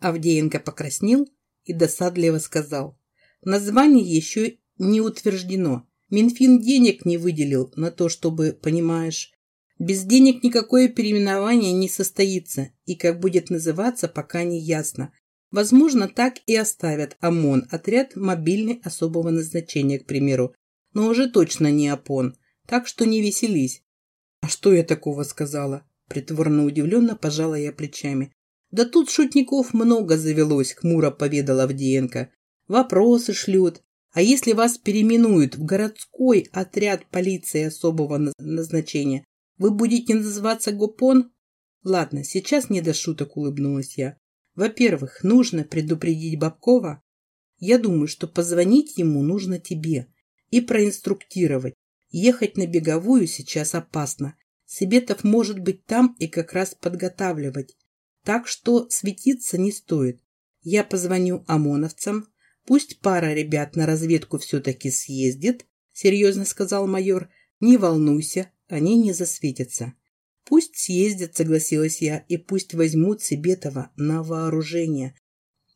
Авдеенко покраснел и досадливо сказал. Название еще не утверждено. Минфин денег не выделил на то, чтобы, понимаешь, без денег никакое переименование не состоится, и как будет называться, пока не ясно. Возможно, так и оставят ОМОН, отряд мобильный особого назначения, к примеру, но уже точно не ОПОН, так что не веселись. А что я такого сказала? Притворно удивленно пожала я плечами. «Да тут шутников много завелось», — хмуро поведал Авдеенко. «Вопросы шлют. А если вас переименуют в городской отряд полиции особого назначения, вы будете называться ГОПОН?» «Ладно, сейчас не до шуток», — улыбнулась я. «Во-первых, нужно предупредить Бабкова. Я думаю, что позвонить ему нужно тебе. и проинструктировать. Ехать на беговую сейчас опасно. Себетов может быть там и как раз подготавливать. Так что светиться не стоит. Я позвоню ОМОНовцам. Пусть пара ребят на разведку все-таки съездит, серьезно сказал майор. Не волнуйся, они не засветятся. Пусть съездят, согласилась я, и пусть возьмут Себетова на вооружение.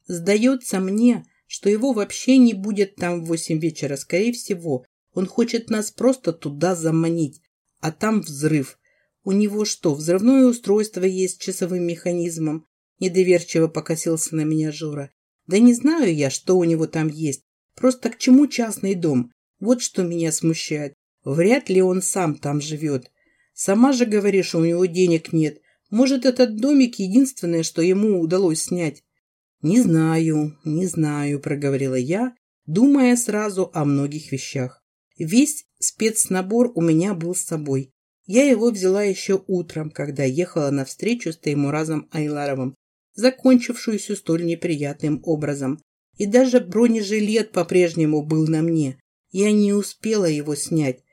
Сдается мне, что его вообще не будет там в восемь вечера. Скорее всего, он хочет нас просто туда заманить, а там взрыв. У него что, взрывное устройство есть с часовым механизмом? Недоверчиво покосился на меня Жора. Да не знаю я, что у него там есть. Просто к чему частный дом? Вот что меня смущает. Вряд ли он сам там живет. Сама же говоришь, у него денег нет. Может, этот домик единственное, что ему удалось снять? Не знаю, не знаю, проговорила я, думая сразу о многих вещах. Весь спецнабор у меня был с собой. Я его взяла еще утром, когда ехала на встречу с Таймуразом Айларовым, закончившуюся столь неприятным образом. И даже бронежилет по-прежнему был на мне. Я не успела его снять.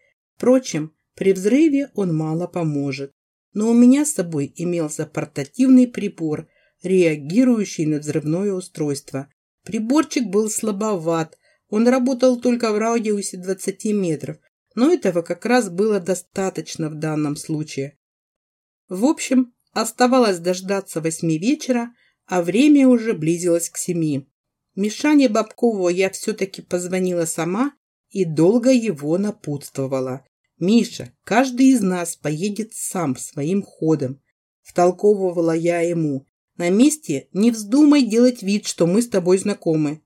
Впрочем, при взрыве он мало поможет. Но у меня с собой имелся портативный прибор, реагирующий на взрывное устройство. Приборчик был слабоват, он работал только в радиусе 20 метров, но этого как раз было достаточно в данном случае. В общем, оставалось дождаться восьми вечера, а время уже близилось к семи. Мишане Бабкову я все-таки позвонила сама и долго его напутствовала. «Миша, каждый из нас поедет сам своим ходом», – втолковывала я ему. «На месте не вздумай делать вид, что мы с тобой знакомы».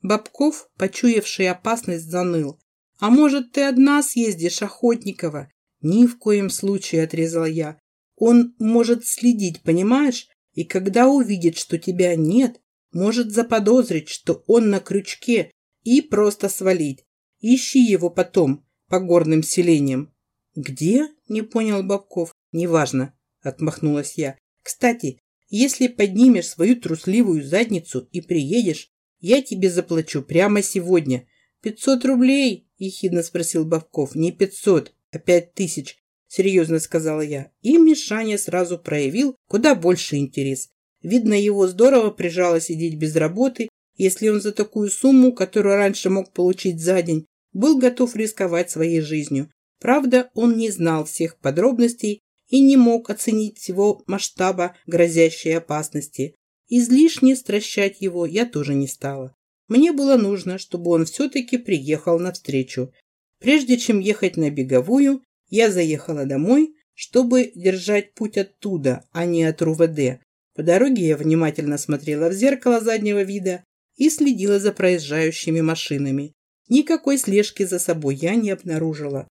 Бабков, почуявший опасность, заныл. «А может, ты одна съездишь, Охотникова?» «Ни в коем случае», – отрезала я. «Он может следить, понимаешь? И когда увидит, что тебя нет, может заподозрить, что он на крючке, и просто свалить. Ищи его потом по горным селениям. Где? Не понял Бабков. Неважно, отмахнулась я. Кстати, если поднимешь свою трусливую задницу и приедешь, я тебе заплачу прямо сегодня. Пятьсот рублей? Ехидно спросил Бабков. Не пятьсот, а пять тысяч. Серьезно сказала я. И Мишаня сразу проявил куда больше интерес. Видно, его здорово прижало сидеть без работы, если он за такую сумму, которую раньше мог получить за день, был готов рисковать своей жизнью. Правда, он не знал всех подробностей и не мог оценить всего масштаба грозящей опасности. Излишне стращать его я тоже не стала. Мне было нужно, чтобы он все-таки приехал навстречу. Прежде чем ехать на беговую, я заехала домой, чтобы держать путь оттуда, а не от РУВД. По дороге я внимательно смотрела в зеркало заднего вида и следила за проезжающими машинами. Никакой слежки за собой я не обнаружила.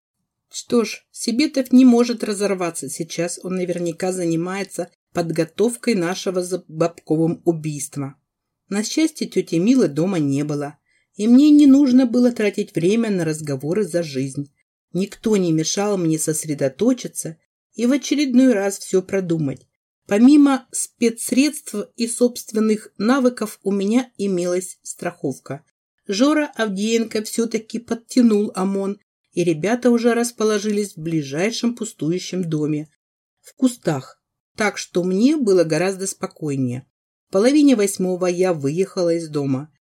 Что ж, Себетов не может разорваться. Сейчас он наверняка занимается подготовкой нашего за Бабковым убийства. На счастье, тети Милы дома не было. И мне не нужно было тратить время на разговоры за жизнь. Никто не мешал мне сосредоточиться и в очередной раз все продумать. Помимо спецсредств и собственных навыков у меня имелась страховка. Жора Авдеенко все-таки подтянул ОМОН, и ребята уже расположились в ближайшем пустующем доме, в кустах, так что мне было гораздо спокойнее. В половине восьмого я выехала из дома.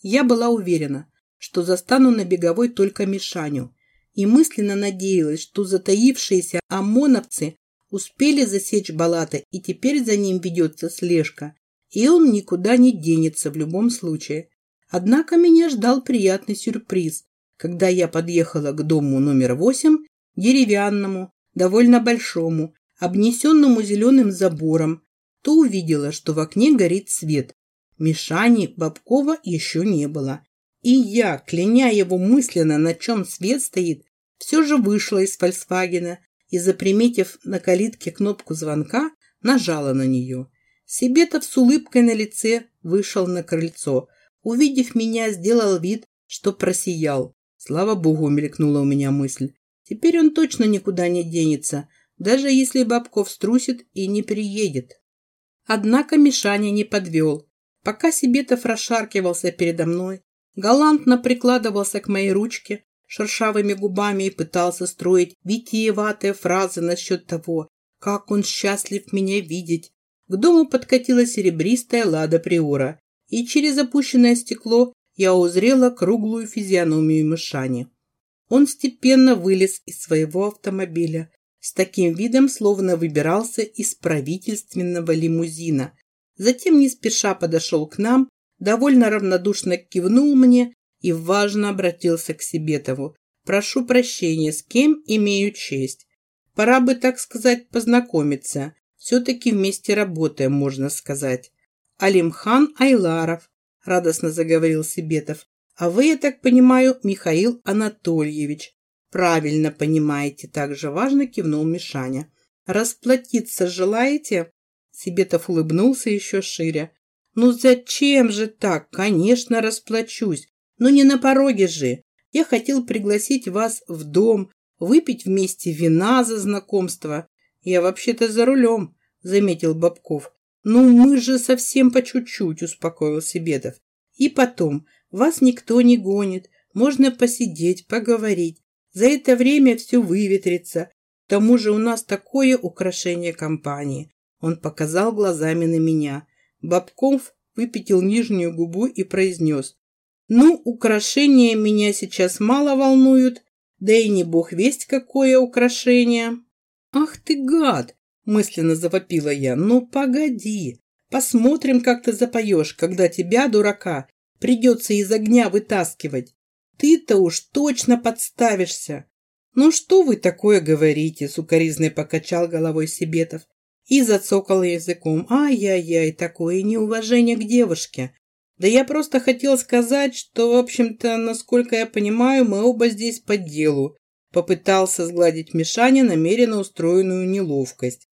Я была уверена, что застану на беговой только Мишаню, и мысленно надеялась, что затаившиеся ОМОНовцы успели засечь Балата, и теперь за ним ведется слежка, и он никуда не денется в любом случае. Однако меня ждал приятный сюрприз, когда я подъехала к дому номер восемь, деревянному, довольно большому, обнесенному зеленым забором, то увидела, что в окне горит свет. Мишани Бабкова еще не было. И я, кляня его мысленно, на чем свет стоит, все же вышла из «Фольксвагена» и, заприметив на калитке кнопку звонка, нажала на нее. Себетов с улыбкой на лице вышел на крыльцо – Увидев меня, сделал вид, что просиял. Слава богу, мелькнула у меня мысль. Теперь он точно никуда не денется, даже если Бабков струсит и не приедет. Однако Мишаня не подвел. Пока Себетов расшаркивался передо мной, галантно прикладывался к моей ручке, шершавыми губами и пытался строить витиеватые фразы насчет того, как он счастлив меня видеть. К дому подкатила серебристая лада приора, и через опущенное стекло я узрела круглую физиономию мышани. Он степенно вылез из своего автомобиля, с таким видом, словно выбирался из правительственного лимузина. Затем не спеша подошел к нам, довольно равнодушно кивнул мне и важно обратился к Себетову. «Прошу прощения, с кем имею честь? Пора бы, так сказать, познакомиться. Все-таки вместе работаем, можно сказать». «Алимхан Айларов», — радостно заговорил Себетов. «А вы, я так понимаю, Михаил Анатольевич. «Правильно понимаете», – также важно кивнул Мишаня. «Расплатиться желаете?» Себетов улыбнулся еще шире. «Ну зачем же так? Конечно, расплачусь. Но не на пороге же. Я хотел пригласить вас в дом, выпить вместе вина за знакомство. Я вообще-то за рулем», – заметил Бабков. «Ну мы же совсем по чуть-чуть», – успокоил Себетов. «И потом, вас никто не гонит. Можно посидеть, поговорить. За это время все выветрится. К тому же у нас такое украшение компании. Он показал глазами на меня. Бабков выпятил нижнюю губу и произнес. Ну, украшения меня сейчас мало волнуют, да и не бог весть какое украшение. Ах ты гад! Мысленно завопила я. Ну, погоди. Посмотрим, как ты запоешь, когда тебя, дурака, придется из огня вытаскивать. Ты-то уж точно подставишься. Ну что вы такое говорите, сукоризной покачал головой Себетов и зацокал языком. Ай-яй-яй, такое неуважение к девушке. Да я просто хотел сказать, что, в общем-то, насколько я понимаю, мы оба здесь по делу. Попытался сгладить Мишаня намеренно устроенную неловкость.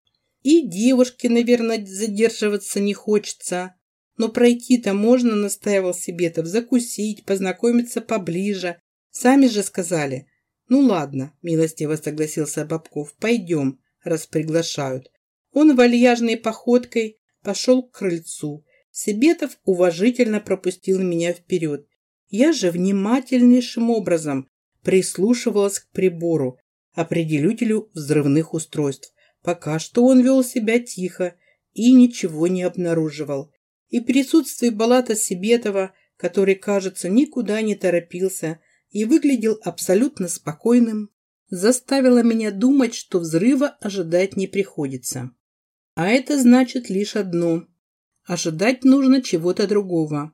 И девушке, наверное, задерживаться не хочется. Но пройти-то можно, настаивал Себетов, закусить, познакомиться поближе. Сами же сказали. Ну ладно, милостиво согласился Бабков, пойдем, раз приглашают. Он вальяжной походкой пошел к крыльцу. Себетов уважительно пропустил меня вперед. Я же внимательнейшим образом прислушивалась к прибору, определителю взрывных устройств. Пока что он вел себя тихо и ничего не обнаруживал и присутствие Балата Себетова, который, кажется, никуда не торопился и выглядел абсолютно спокойным, заставило меня думать, что взрыва ожидать не приходится. А это значит лишь одно – ожидать нужно чего-то другого.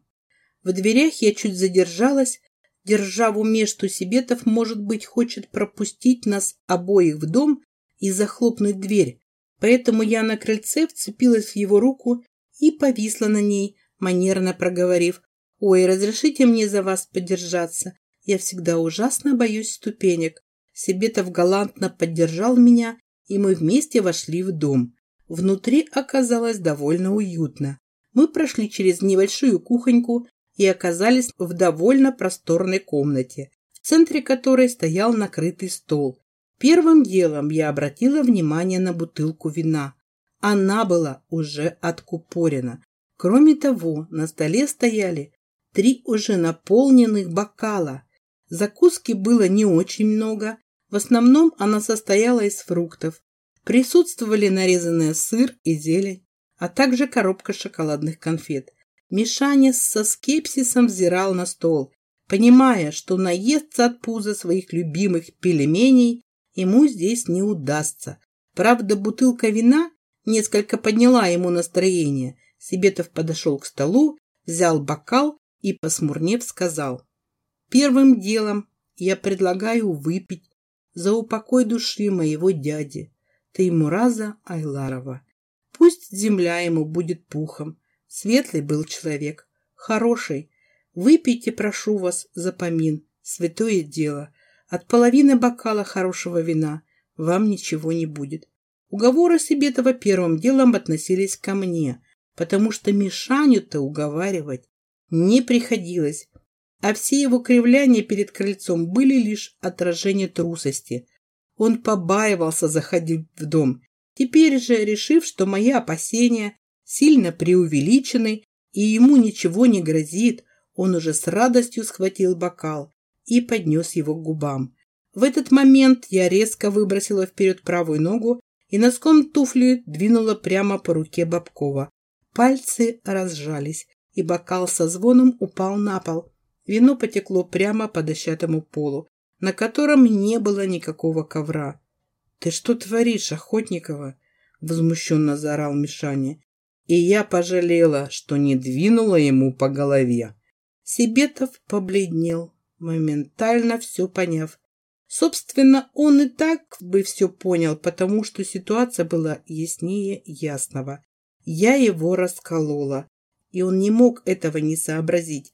В дверях я чуть задержалась, держа в уме, что Себетов, может быть, хочет пропустить нас обоих в дом и захлопнуть дверь, поэтому я на крыльце вцепилась в его руку и повисла на ней, манерно проговорив «Ой, разрешите мне за вас подержаться? Я всегда ужасно боюсь ступенек». Себетов галантно поддержал меня, и мы вместе вошли в дом. Внутри оказалось довольно уютно. Мы прошли через небольшую кухоньку и оказались в довольно просторной комнате, в центре которой стоял накрытый стол. Первым делом я обратила внимание на бутылку вина. Она была уже откупорена. Кроме того, на столе стояли три уже наполненных бокала. Закуски было не очень много, в основном она состояла из фруктов. Присутствовали нарезанный сыр и зелень, а также коробка шоколадных конфет. Мишаня со скепсисом взирал на стол, понимая, что наесться от пуза своих любимых пельменей ему здесь не удастся. Правда, бутылка вина несколько подняла ему настроение. Себетов подошел к столу, взял бокал и, посмурнев, сказал. «Первым делом я предлагаю выпить за упокой души моего дяди, Таймураза Айларова. Пусть земля ему будет пухом. Светлый был человек, хороший. Выпейте, прошу вас, за помин, святое дело. От половины бокала хорошего вина вам ничего не будет. Уговоры Себетова первым делом относились ко мне, потому что Мишаню-то уговаривать не приходилось, а все его кривляния перед крыльцом были лишь отражение трусости. Он побаивался заходить в дом. Теперь же, решив, что мои опасения сильно преувеличены и ему ничего не грозит, он уже с радостью схватил бокал и поднес его к губам. В этот момент я резко выбросила вперед правую ногу и носком туфли двинула прямо по руке Бабкова. Пальцы разжались, и бокал со звоном упал на пол. Вино потекло прямо по дощатому полу, на котором не было никакого ковра. «Ты что творишь, Охотникова?» — возмущенно заорал Мишаня. И я пожалела, что не двинула ему по голове. Себетов побледнел, моментально все поняв. Собственно, он и так бы все понял, потому что ситуация была яснее ясного. Я его расколола, и он не мог этого не сообразить.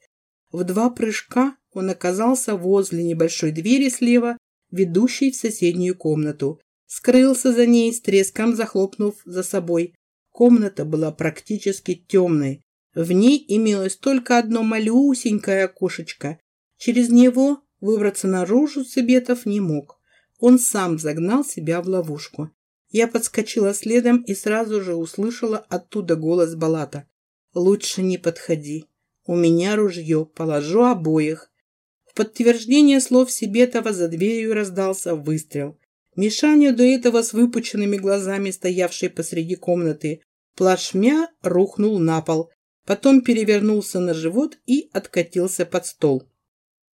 В два прыжка он оказался возле небольшой двери слева, ведущей в соседнюю комнату. Скрылся за ней, с треском захлопнув за собой. Комната была практически темной. В ней имелось только одно малюсенькое окошечко. Через него выбраться наружу Сыбетов не мог. Он сам загнал себя в ловушку. Я подскочила следом и сразу же услышала оттуда голос Балата. «Лучше не подходи. У меня ружье, положу обоих». В подтверждение слов Себетова за дверью раздался выстрел. Мишаня, до этого с выпученными глазами, стоявший посреди комнаты, плашмя рухнул на пол, потом перевернулся на живот и откатился под стол.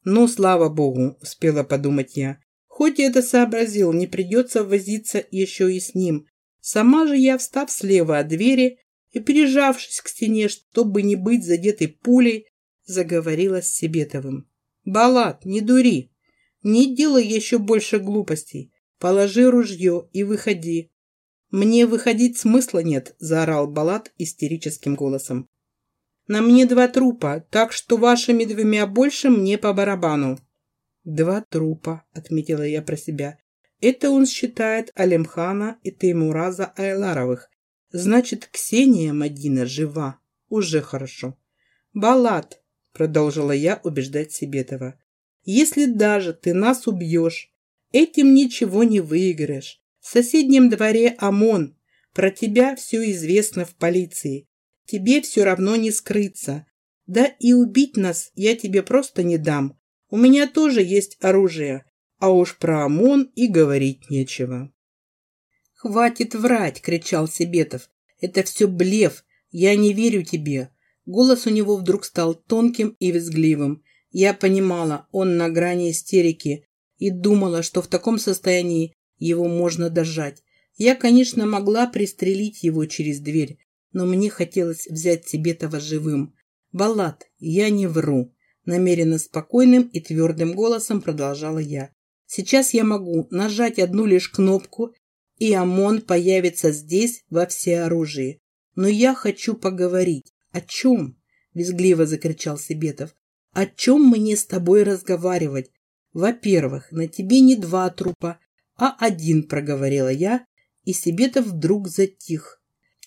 «Ну, слава богу», — успела подумать я. «Хоть и это сообразил, не придется возиться еще и с ним. Сама же я, встав слева от двери и прижавшись к стене, чтобы не быть задетой пулей, заговорила с Себетовым. «Балат, не дури! Не делай еще больше глупостей. Положи ружье и выходи. Мне выходить смысла нет, заорал Балат истерическим голосом. На мне два трупа, так что вашими двумя больше мне по барабану. Два трупа, отметила я про себя. Это он считает Алемхана и Теймураза Айларовых. Значит, Ксения Мадина жива. Уже хорошо. Балат, продолжила я убеждать Себетова. Если даже ты нас убьешь, этим ничего не выиграешь. В соседнем дворе ОМОН. Про тебя все известно в полиции. Тебе все равно не скрыться. Да и убить нас я тебе просто не дам. У меня тоже есть оружие. А уж про ОМОН и говорить нечего. «Хватит врать!» — кричал Себетов. «Это все блеф. Я не верю тебе». Голос у него вдруг стал тонким и визгливым. Я понимала, он на грани истерики, и думала, что в таком состоянии его можно дожать. Я, конечно, могла пристрелить его через дверь, но мне хотелось взять Себетова живым. «Балат, я не вру», — намеренно спокойным и твердым голосом продолжала я. «Сейчас я могу нажать одну лишь кнопку, и ОМОН появится здесь во всеоружии. Но я хочу поговорить. О чем?» — визгливо закричал Себетов. «О чем мне с тобой разговаривать? Во-первых, на тебе не два трупа, а один, проговорила я, и Себетов вдруг затих.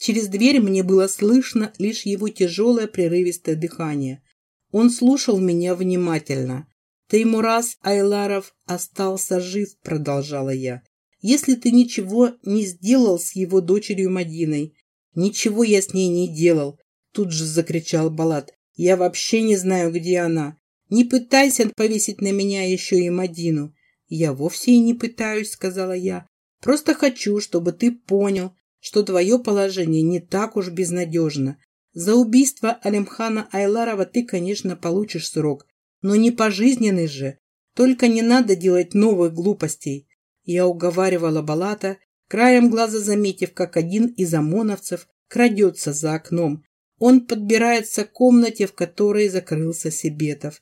Через дверь мне было слышно лишь его тяжелое прерывистое дыхание. Он слушал меня внимательно. «Теймураз Айларов остался жив», — продолжала я. «Если ты ничего не сделал с его дочерью Мадиной». «Ничего я с ней не делал», — тут же закричал Балат. «Я вообще не знаю, где она. Не пытайся повесить на меня еще и Мадину. «Я вовсе и не пытаюсь», — сказала я. «Просто хочу, чтобы ты понял, что твое положение не так уж безнадежно. За убийство Алимхана Айларова ты, конечно, получишь срок, но не пожизненный же. Только не надо делать новых глупостей». Я уговаривала Балата, краем глаза заметив, как один из ОМОНовцев крадется за окном. Он подбирается к комнате, в которой закрылся Себетов.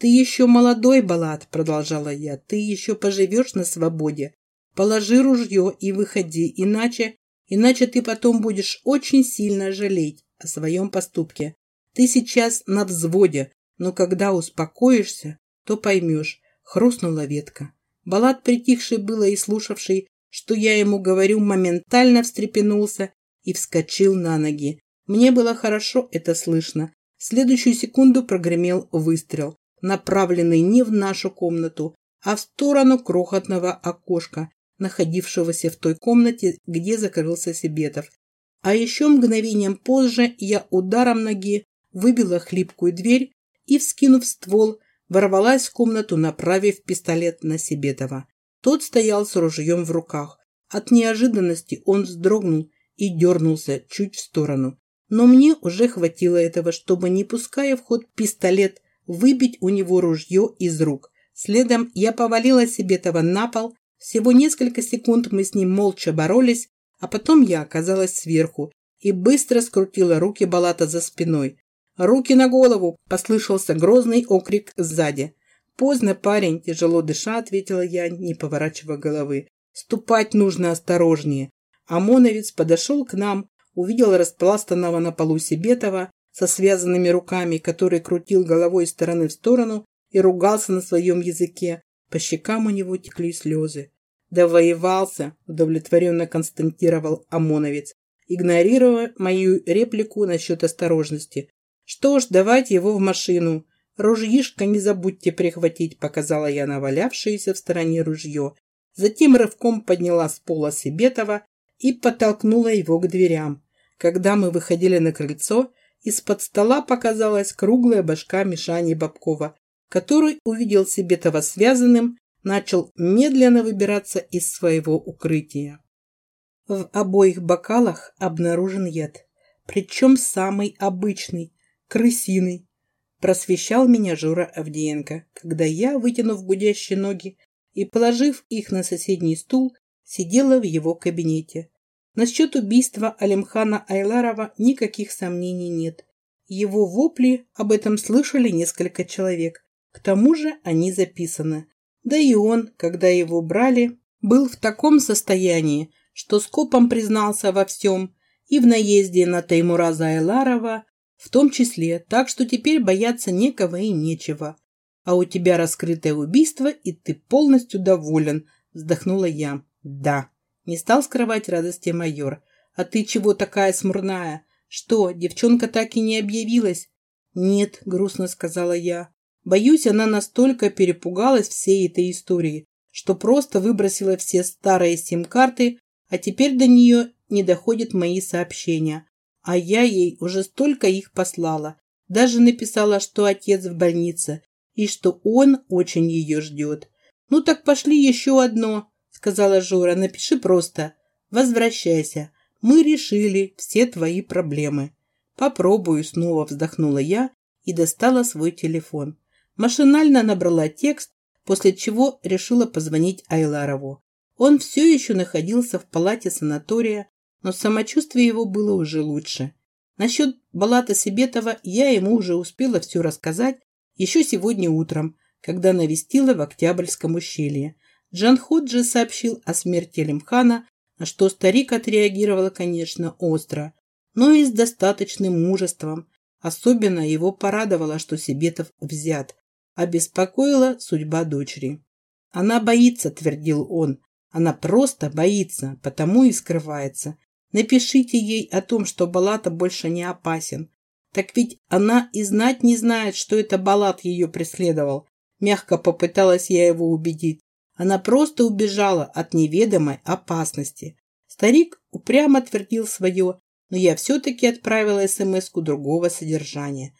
«Ты еще молодой, Балат», — продолжала я, — «ты еще поживешь на свободе. Положи ружье и выходи, иначе, иначе ты потом будешь очень сильно жалеть о своем поступке. Ты сейчас на взводе, но когда успокоишься, то поймешь». Хрустнула ветка. Балат, притихший было и слушавший, что я ему говорю, моментально встрепенулся и вскочил на ноги. Мне было хорошо это слышно. В следующую секунду прогремел выстрел направленный не в нашу комнату, а в сторону крохотного окошка, находившегося в той комнате, где закрылся Себетов. А еще мгновением позже я ударом ноги выбила хлипкую дверь и, вскинув ствол, ворвалась в комнату, направив пистолет на Себетова. Тот стоял с ружьем в руках. От неожиданности он вздрогнул и дернулся чуть в сторону. Но мне уже хватило этого, чтобы, не пуская в ход пистолет, выбить у него ружье из рук. Следом я повалила Себетова на пол. Всего несколько секунд мы с ним молча боролись, а потом я оказалась сверху и быстро скрутила руки Балата за спиной. «Руки на голову!» – послышался грозный окрик сзади. «Поздно, парень!» – тяжело дыша, ответила я, не поворачивая головы. «Ступать нужно осторожнее!» ОМОНовец подошел к нам, увидел распластанного на полу Себетова со связанными руками, который крутил головой из стороны в сторону и ругался на своем языке. По щекам у него текли слезы. «Довоевался!» – удовлетворенно констатировал ОМОНовец, игнорируя мою реплику насчет осторожности. «Что ж, давайте его в машину. Ружьишко не забудьте прихватить», – показала я навалявшееся в стороне ружье. Затем рывком подняла с пола Себетова и подтолкнула его к дверям. Когда мы выходили на крыльцо, из-под стола показалась круглая башка Мишани Бабкова, который увидел Себетова связанным, начал медленно выбираться из своего укрытия. В обоих бокалах обнаружен яд, причем самый обычный, крысиный. Просвещал меня Жора Авдеенко, когда я, вытянув гудящие ноги и положив их на соседний стул, сидела в его кабинете. Насчет убийства Алимхана Айларова никаких сомнений нет. Его вопли об этом слышали несколько человек. К тому же они записаны. Да и он, когда его брали, был в таком состоянии, что скопом признался во всем и в наезде на Таймураза Айларова в том числе, так что теперь бояться некого и нечего. А у тебя раскрытое убийство, и ты полностью доволен, вздохнула я. Да, не стал скрывать радости майор. А ты чего такая смурная? Что, девчонка так и не объявилась? Нет, грустно сказала я. Боюсь, она настолько перепугалась всей этой истории, что просто выбросила все старые сим-карты, а теперь до нее не доходят мои сообщения. А я ей уже столько их послала. Даже написала, что отец в больнице и что он очень ее ждет. «Ну так пошли еще одно», — сказала Жора. «Напиши просто. Возвращайся. Мы решили все твои проблемы». «Попробую», — снова вздохнула я и достала свой телефон. Машинально набрала текст, после чего решила позвонить Айларову. Он все еще находился в палате санатория, но самочувствие его было уже лучше. Насчет Балата Себетова я ему уже успела все рассказать еще сегодня утром, когда навестила в Октябрьском ущелье. Джан Ходжи сообщил о смерти Лимхана, на что старик отреагировал, конечно, остро, но и с достаточным мужеством. Особенно его порадовало, что Себетов взят. Обеспокоила судьба дочери. «Она боится», — твердил он. «Она просто боится, потому и скрывается. Напишите ей о том, что Балата больше не опасен. Так ведь она и знать не знает, что это Балат ее преследовал. Мягко попыталась я его убедить. Она просто убежала от неведомой опасности. Старик упрямо твердил свое, но я все-таки отправила смс другого содержания.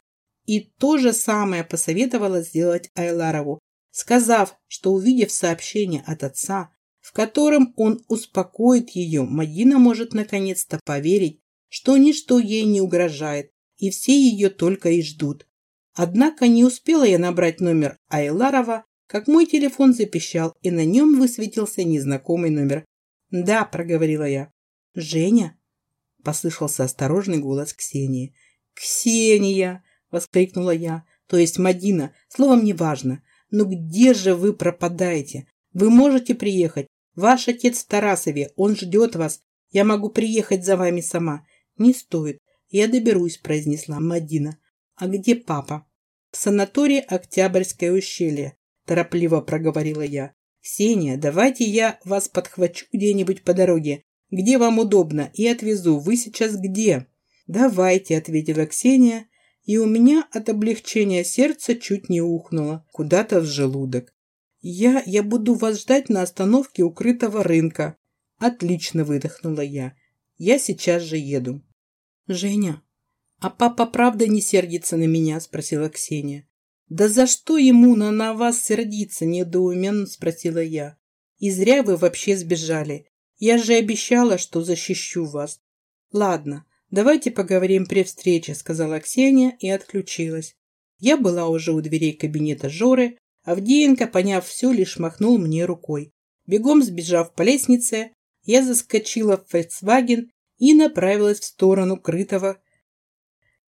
И то же самое посоветовала сделать Айларову, сказав, что увидев сообщение от отца, в котором он успокоит ее, Мадина может наконец-то поверить, что ничто ей не угрожает, и все ее только и ждут. Однако не успела я набрать номер Айларова, как мой телефон запищал, и на нем высветился незнакомый номер. «Да», – проговорила я. «Женя?» – послышался осторожный голос Ксении. «Ксения!» – воскликнула я. «То есть Мадина, словом, неважно. Но где же вы пропадаете? Вы можете приехать. Ваш отец в Тарасове, он ждет вас. Я могу приехать за вами сама. Не стоит. Я доберусь, произнесла Мадина. А где папа? В санатории Октябрьское ущелье, торопливо проговорила я. Ксения, давайте я вас подхвачу где-нибудь по дороге. Где вам удобно и отвезу. Вы сейчас где? Давайте, ответила Ксения, и у меня от облегчения сердце чуть не ухнуло куда-то в желудок. «Я... я буду вас ждать на остановке укрытого рынка». «Отлично», — выдохнула я. «Я сейчас же еду». «Женя, а папа правда не сердится на меня?» — спросила Ксения. «Да за что ему на, на вас сердиться?» – недоуменно спросила я. «И зря вы вообще сбежали. Я же обещала, что защищу вас». «Ладно, давайте поговорим при встрече», – сказала Ксения и отключилась. Я была уже у дверей кабинета Жоры, Авдеенко, поняв все, лишь махнул мне рукой. Бегом сбежав по лестнице, я заскочила в Volkswagen и направилась в сторону крытого.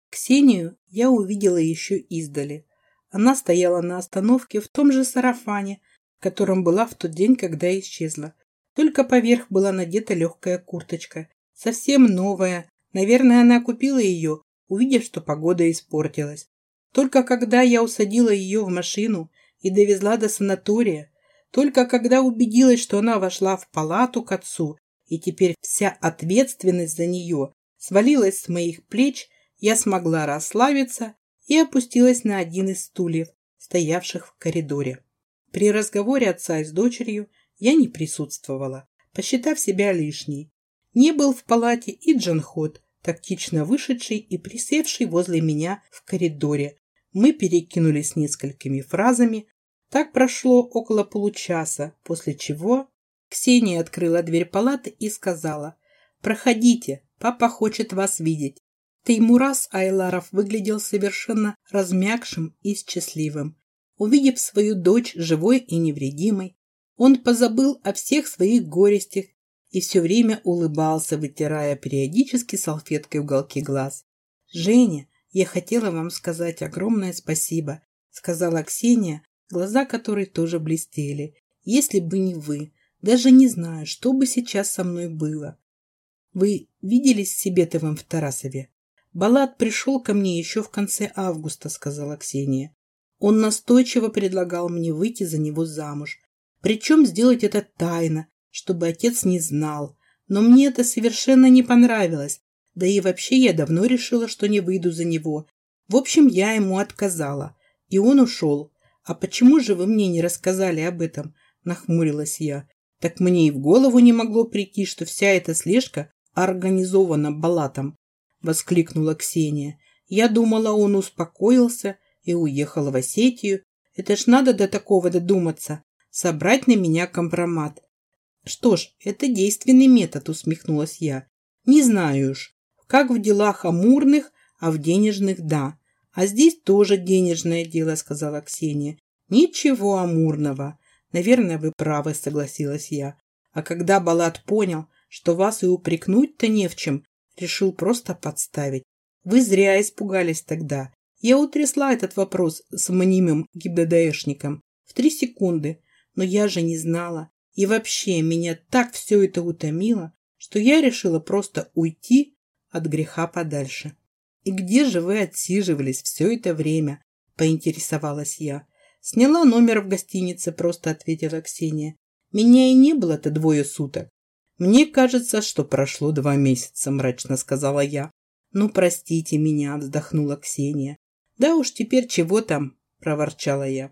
Ксению я увидела еще издали. Она стояла на остановке в том же сарафане, в котором была в тот день, когда исчезла. Только поверх была надета легкая курточка, совсем новая. Наверное, она купила ее, увидев, что погода испортилась. Только когда я усадила ее в машину и довезла до санатория, только когда убедилась, что она вошла в палату к отцу, и теперь вся ответственность за нее свалилась с моих плеч, я смогла расслабиться и опустилась на один из стульев, стоявших в коридоре. При разговоре отца с дочерью я не присутствовала, посчитав себя лишней. Не был в палате и Джанхот, тактично вышедший и присевший возле меня в коридоре. Мы перекинулись несколькими фразами. Так прошло около получаса, после чего Ксения открыла дверь палаты и сказала «Проходите, папа хочет вас видеть». Теймурас Айларов выглядел совершенно размягшим и счастливым. Увидев свою дочь живой и невредимой, он позабыл о всех своих горестях и все время улыбался, вытирая периодически салфеткой уголки глаз. «Женя, я хотела вам сказать огромное спасибо», сказала Ксения, глаза которой тоже блестели. «Если бы не вы, даже не знаю, что бы сейчас со мной было. Вы виделись с Себетовым в Тарасове?» Балат пришел ко мне еще в конце августа, сказала Ксения. Он настойчиво предлагал мне выйти за него замуж. Причем сделать это тайно, чтобы отец не знал. Но мне это совершенно не понравилось. Да и вообще я давно решила, что не выйду за него. В общем, я ему отказала. И он ушел. А почему же вы мне не рассказали об этом? Нахмурилась я. Так мне и в голову не могло прийти, что вся эта слежка организована Балатом воскликнула Ксения. Я думала, он успокоился и уехал в Осетию. Это ж надо до такого додуматься. Собрать на меня компромат. Что ж, это действенный метод, усмехнулась я. Не знаю уж, как в делах амурных, а в денежных – да. А здесь тоже денежное дело, сказала Ксения. Ничего амурного. Наверное, вы правы, согласилась я. А когда Балат понял, что вас и упрекнуть-то не в чем, Решил просто подставить. Вы зря испугались тогда. Я утрясла этот вопрос с мнимым ГИБДДшником в три секунды, но я же не знала. И вообще, меня так все это утомило, что я решила просто уйти от греха подальше. «И где же вы отсиживались все это время?» – поинтересовалась я. «Сняла номер в гостинице», – просто ответила Ксения. «Меня и не было-то двое суток. «Мне кажется, что прошло два месяца», – мрачно сказала я. «Ну, простите меня», – вздохнула Ксения. «Да уж теперь чего там?» – проворчала я.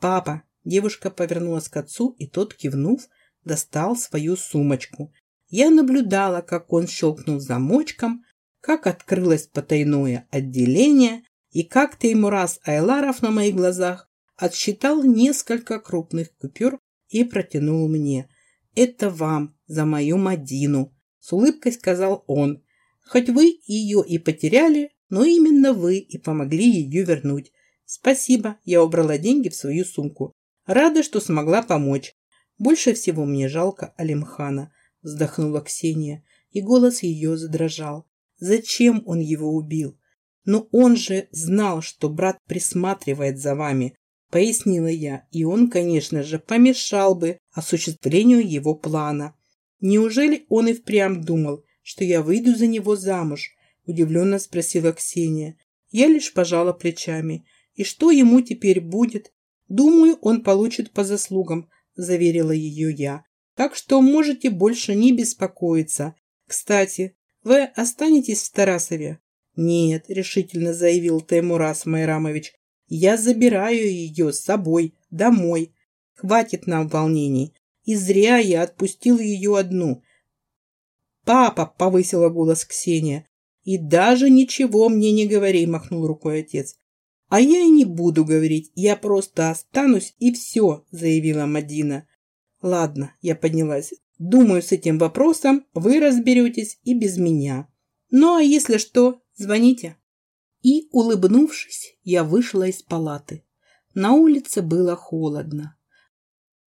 «Папа!» – девушка повернулась к отцу, и тот, кивнув, достал свою сумочку. Я наблюдала, как он щелкнул замочком, как открылось потайное отделение и как Теймурас Айларов на моих глазах отсчитал несколько крупных купюр и протянул мне. «Это вам, за мою Мадину», — с улыбкой сказал он. «Хоть вы ее и потеряли, но именно вы и помогли ее вернуть. Спасибо, я убрала деньги в свою сумку. Рада, что смогла помочь. Больше всего мне жалко Алимхана», — вздохнула Ксения, и голос ее задрожал. «Зачем он его убил? Но он же знал, что брат присматривает за вами пояснила я, и он, конечно же, помешал бы осуществлению его плана. Неужели он и впрямь думал, что я выйду за него замуж? Удивленно спросила Ксения. Я лишь пожала плечами. И что ему теперь будет? Думаю, он получит по заслугам, заверила ее я. Так что можете больше не беспокоиться. Кстати, вы останетесь в Тарасове? Нет, решительно заявил Таймурас Майрамович. Я забираю ее с собой домой. Хватит нам волнений. И зря я отпустил ее одну. «Папа!» — повысила голос Ксения. «И даже ничего мне не говори!» — махнул рукой отец. А я и не буду говорить, я просто останусь и все, заявила Мадина. Ладно, я поднялась. Думаю, с этим вопросом вы разберетесь и без меня. Ну а если что, звоните. И, улыбнувшись, я вышла из палаты. На улице было холодно.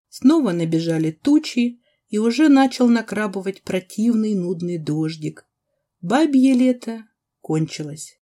Снова набежали тучи, и уже начал накрабывать противный нудный дождик. Бабье лето кончилось.